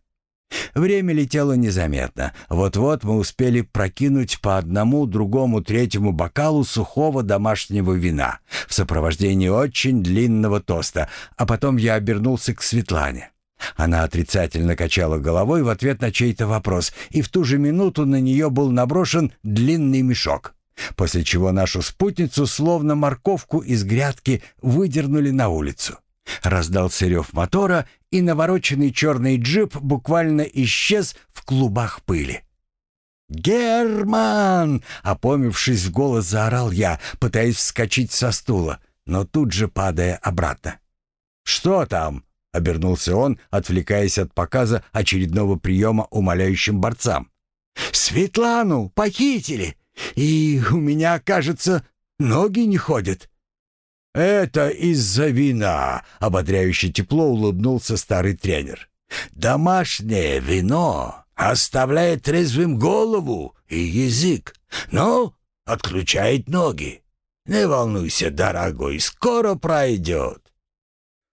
S1: Время летело незаметно. Вот-вот мы успели прокинуть по одному, другому, третьему бокалу сухого домашнего вина в сопровождении очень длинного тоста, а потом я обернулся к Светлане. Она отрицательно качала головой в ответ на чей-то вопрос, и в ту же минуту на нее был наброшен длинный мешок. После чего нашу спутницу, словно морковку из грядки, выдернули на улицу. Раздался рев мотора, и навороченный черный джип буквально исчез в клубах пыли. «Герман!» — опомнившись в голос, заорал я, пытаясь вскочить со стула, но тут же падая обратно. «Что там?» — обернулся он, отвлекаясь от показа очередного приема умоляющим борцам. «Светлану похитили, и у меня, кажется, ноги не ходят». «Это из-за вина», — ободряюще тепло улыбнулся старый тренер. «Домашнее вино оставляет трезвым голову и язык, но отключает ноги. Не волнуйся, дорогой, скоро пройдет».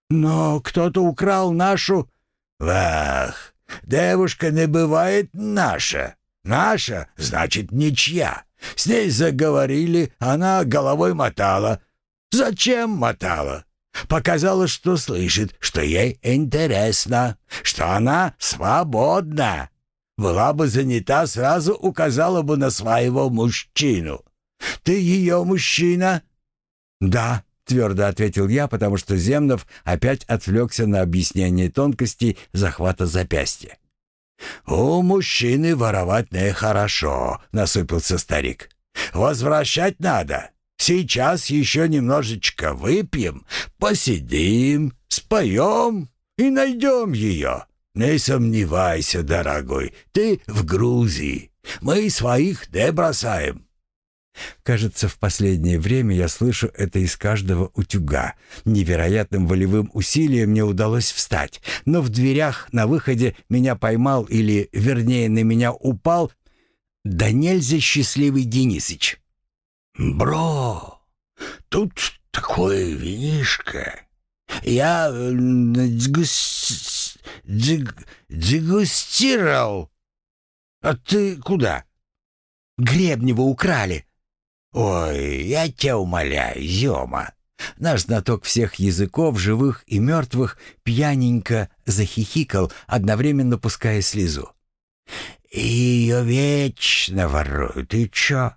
S1: «Но кто-то украл нашу...» «Вах, девушка не бывает наша. Наша значит ничья. С ней заговорили, она головой мотала». Зачем мотала? Показала, что слышит, что ей интересно, что она свободна. Была бы занята, сразу указала бы на своего мужчину. Ты ее мужчина? Да, твердо ответил я, потому что Земнов опять отвлекся на объяснение тонкостей захвата запястья. «У мужчины воровать нехорошо», — насупился старик.
S2: Возвращать надо. Сейчас еще немножечко выпьем, посидим, споем и найдем ее. Не сомневайся, дорогой, ты в Грузии. Мы своих не бросаем.
S1: Кажется, в последнее время я слышу это из каждого утюга. Невероятным волевым усилием мне удалось встать, но в дверях на выходе меня поймал или, вернее, на меня упал да счастливый Денисыч.
S2: «Бро, тут такое винишко. Я дегустировал. А ты куда?»
S1: «Гребнева украли».
S2: «Ой, я тебя умоляю, Зёма».
S1: Наш знаток всех языков, живых и мертвых, пьяненько захихикал, одновременно пуская слезу.
S2: «Ее вечно воруют, и чё?»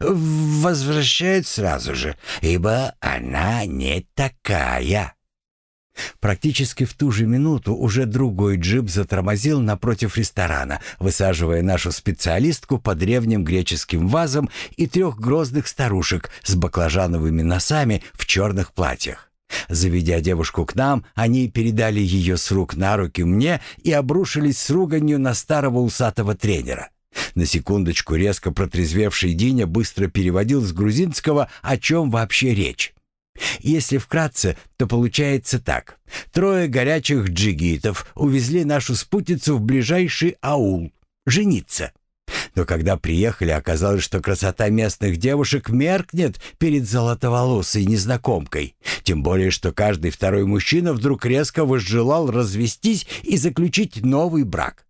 S2: «Возвращают сразу же, ибо она не такая».
S1: Практически в ту же минуту уже другой джип затормозил напротив ресторана, высаживая нашу специалистку по древним греческим вазам и трех грозных старушек с баклажановыми носами в черных платьях. Заведя девушку к нам, они передали ее с рук на руки мне и обрушились с руганью на старого усатого тренера. На секундочку резко протрезвевший Диня быстро переводил с грузинского, о чем вообще речь. Если вкратце, то получается так. Трое горячих джигитов увезли нашу спутницу в ближайший аул. Жениться. Но когда приехали, оказалось, что красота местных девушек меркнет перед золотоволосой незнакомкой. Тем более, что каждый второй мужчина вдруг резко возжелал развестись и заключить новый брак.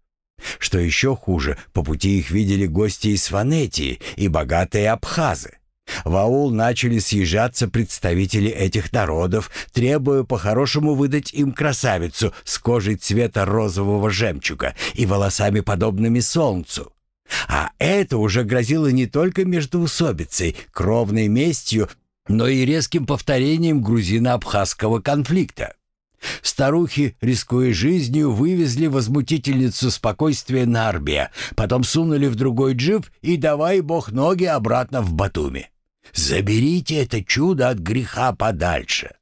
S1: Что еще хуже, по пути их видели гости из Фанетии и богатые абхазы. В аул начали съезжаться представители этих народов, требуя по-хорошему выдать им красавицу с кожей цвета розового жемчуга и волосами, подобными солнцу. А это уже грозило не только междоусобицей, кровной местью, но и резким повторением грузино-абхазского конфликта. Старухи, рискуя жизнью, вывезли возмутительницу спокойствия на Арбе, потом сунули в другой джип и давай бог ноги обратно в Батуми. Заберите это чудо от греха подальше.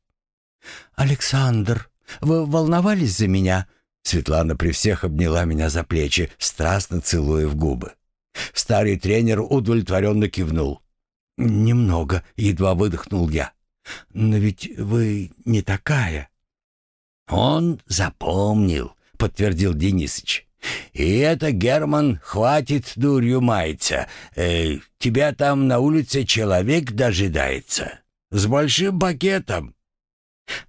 S1: «Александр, вы волновались за меня?» Светлана при всех обняла меня за плечи, страстно целуя в губы. Старый тренер удовлетворенно кивнул. «Немного», — едва выдохнул я. «Но ведь вы не такая». «Он запомнил», — подтвердил Денисыч. «И это, Герман, хватит дурью маяться. Э, тебя там на улице человек дожидается. С большим пакетом».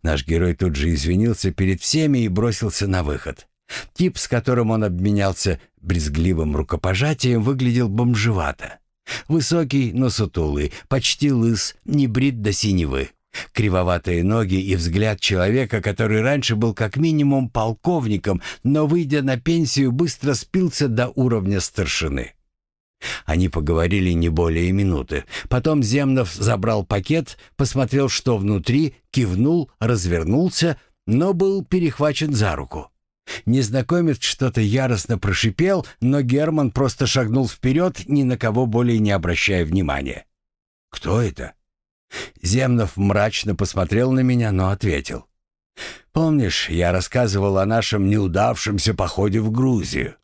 S1: Наш герой тут же извинился перед всеми и бросился на выход. Тип, с которым он обменялся брезгливым рукопожатием, выглядел бомжевато. Высокий, но сутулый, почти лыс, не брит до синевы. Кривоватые ноги и взгляд человека, который раньше был как минимум полковником, но, выйдя на пенсию, быстро спился до уровня старшины. Они поговорили не более минуты. Потом Земнов забрал пакет, посмотрел, что внутри, кивнул, развернулся, но был перехвачен за руку. Незнакомец что-то яростно прошипел, но Герман просто шагнул вперед, ни на кого более не обращая внимания. «Кто это?» Земнов мрачно посмотрел на меня, но ответил. «Помнишь, я рассказывал о нашем неудавшемся походе в Грузию?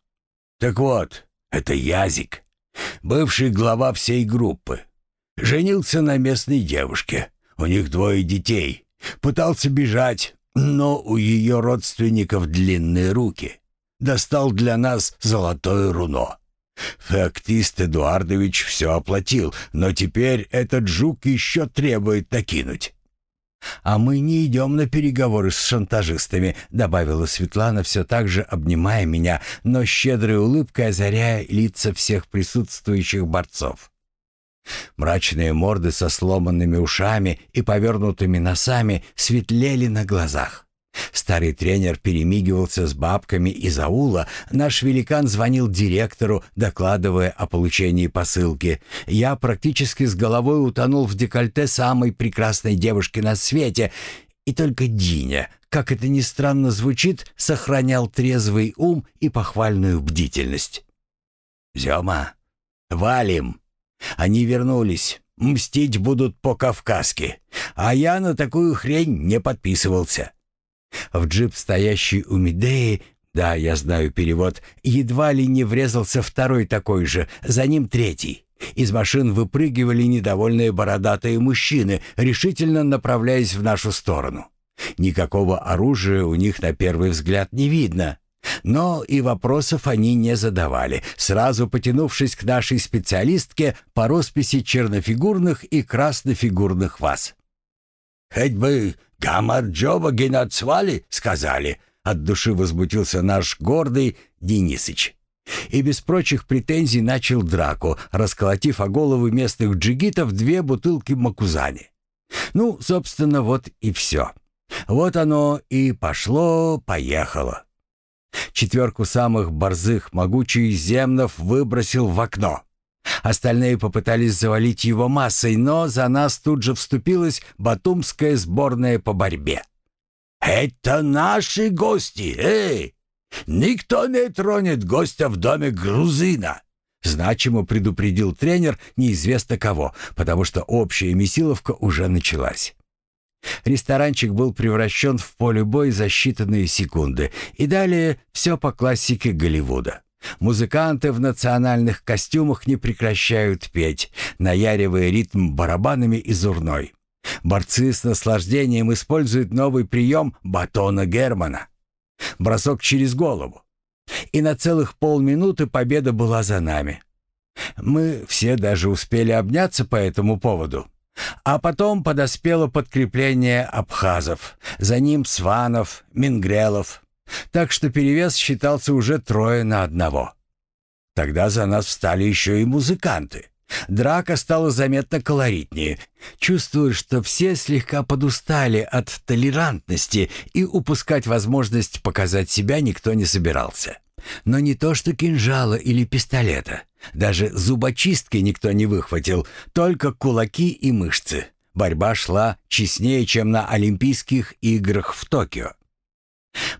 S1: Так вот, это Язик, бывший глава всей группы. Женился на местной девушке, у них двое детей. Пытался бежать, но у ее родственников длинные руки. Достал для нас золотое руно. Феоктист Эдуардович все оплатил, но теперь этот жук еще требует накинуть. «А мы не идем на переговоры с шантажистами», — добавила Светлана, все так же обнимая меня, но щедрой улыбкой озаряя лица всех присутствующих борцов. Мрачные морды со сломанными ушами и повернутыми носами светлели на глазах. Старый тренер перемигивался с бабками из аула, наш великан звонил директору, докладывая о получении посылки. Я практически с головой утонул в декольте самой прекрасной девушки на свете, и только Диня, как это ни странно звучит, сохранял трезвый ум и похвальную бдительность. «Зёма, валим!»
S2: Они вернулись. Мстить будут по-кавказски. А я на такую хрень не подписывался».
S1: В джип, стоящий у Медеи, да, я знаю перевод, едва ли не врезался второй такой же, за ним третий. Из машин выпрыгивали недовольные бородатые мужчины, решительно направляясь в нашу сторону. Никакого оружия у них на первый взгляд не видно. Но и вопросов они не задавали, сразу потянувшись к нашей специалистке по росписи чернофигурных и краснофигурных ваз.
S2: «Хоть бы Гамарджоба геноцвали», — сказали, — от души возмутился наш гордый Денисыч. И без прочих претензий начал драку, расколотив о головы местных джигитов две бутылки макузани. Ну, собственно, вот и все. Вот оно и пошло-поехало. Четверку самых борзых, могучий Земнов выбросил в окно. Остальные попытались завалить его массой, но за нас тут же вступилась батумская сборная по борьбе. «Это наши гости, эй! Никто не тронет гостя в доме грузина!» Значимо предупредил тренер неизвестно кого, потому что общая месиловка уже началась. Ресторанчик был превращен в поле боя за считанные секунды, и далее все по классике Голливуда. Музыканты в национальных костюмах не прекращают петь, наяривая ритм барабанами и зурной. Борцы с наслаждением используют новый прием батона Германа. Бросок через голову. И на целых полминуты победа была за нами. Мы все даже успели обняться по этому поводу. А потом подоспело подкрепление абхазов, за ним Сванов, Мингрелов. Так что перевес считался уже трое на одного. Тогда за нас встали еще и музыканты. Драка стала заметно колоритнее. Чувствую, что все слегка подустали от толерантности, и упускать возможность показать себя никто не собирался. Но не то что кинжала или пистолета. Даже зубочистки никто не выхватил, только кулаки и мышцы. Борьба шла честнее, чем на Олимпийских играх в Токио.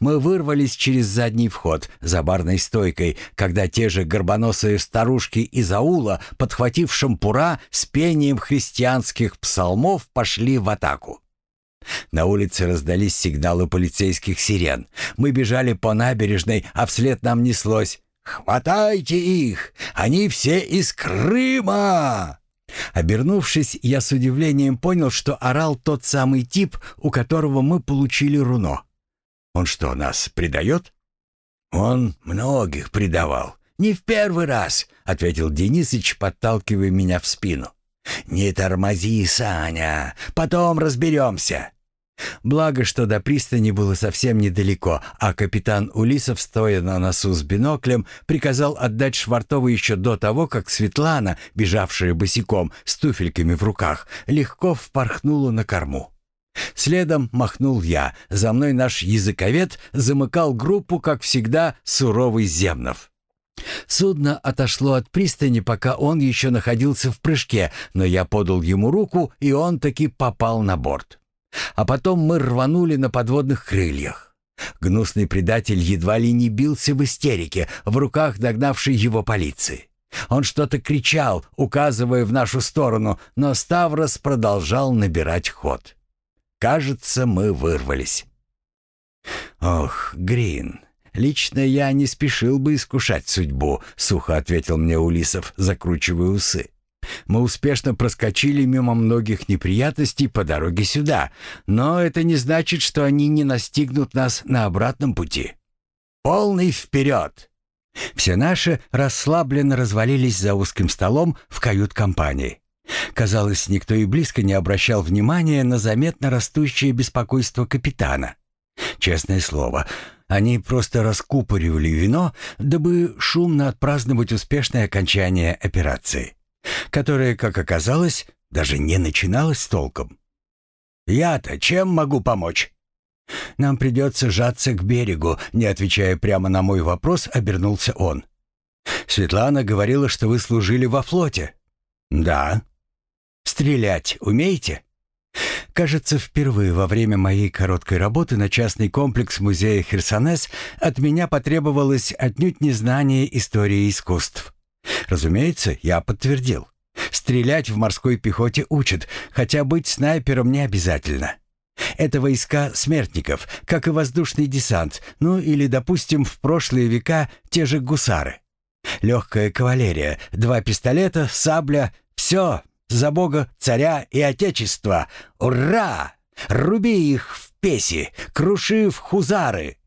S2: Мы вырвались через задний вход за барной стойкой, когда те же горбоносые старушки из аула, подхватив шампура, с пением христианских псалмов пошли в атаку. На улице раздались сигналы полицейских сирен. Мы бежали по набережной, а вслед нам неслось «Хватайте их! Они все из Крыма!» Обернувшись, я с удивлением понял, что орал тот самый тип, у которого мы получили руно. Он что, нас предает? Он многих предавал. Не в первый раз, ответил Денисыч, подталкивая меня в спину. Не тормози, Саня, потом разберемся. Благо, что до пристани было совсем недалеко, а капитан Улисов, стоя на носу с биноклем, приказал отдать Швартову еще до того, как Светлана, бежавшая босиком с туфельками в руках, легко впорхнула на корму. Следом махнул я, за мной наш языковед замыкал группу, как всегда, суровый Земнов. Судно отошло от пристани, пока он еще находился в прыжке, но я подал ему руку, и он таки попал на борт. А потом мы рванули на подводных крыльях. Гнусный предатель едва ли не бился в истерике в руках догнавшей его полиции. Он что-то кричал, указывая в нашу сторону, но Ставрос продолжал набирать ход. Кажется, мы вырвались. «Ох, Грин, лично я не спешил бы искушать судьбу», — сухо ответил мне Улисов, закручивая усы. Мы успешно проскочили мимо многих неприятностей по дороге сюда, но это не значит, что они не настигнут нас на обратном пути. Полный вперед!» Все наши расслабленно развалились за узким столом в кают-компании. Казалось, никто и близко не обращал внимания на заметно растущее беспокойство капитана. Честное слово, они просто раскупоривали вино, дабы шумно отпраздновать успешное окончание операции которая, как оказалось, даже не начиналась толком. «Я-то чем могу помочь?» «Нам придется сжаться к берегу», — не отвечая прямо на мой вопрос, обернулся он. «Светлана говорила, что вы служили во флоте». «Да». «Стрелять умеете?» Кажется, впервые во время моей короткой работы на частный комплекс музея Херсонес от меня потребовалось отнюдь не знание истории искусств. Разумеется, я подтвердил.
S1: Стрелять в морской пехоте учат, хотя быть снайпером не обязательно. Это войска смертников, как и воздушный десант, ну или, допустим, в прошлые века те же гусары. Легкая кавалерия, два пистолета, сабля — все, за бога, царя и отечества. Ура! Руби их в песи, круши в хузары.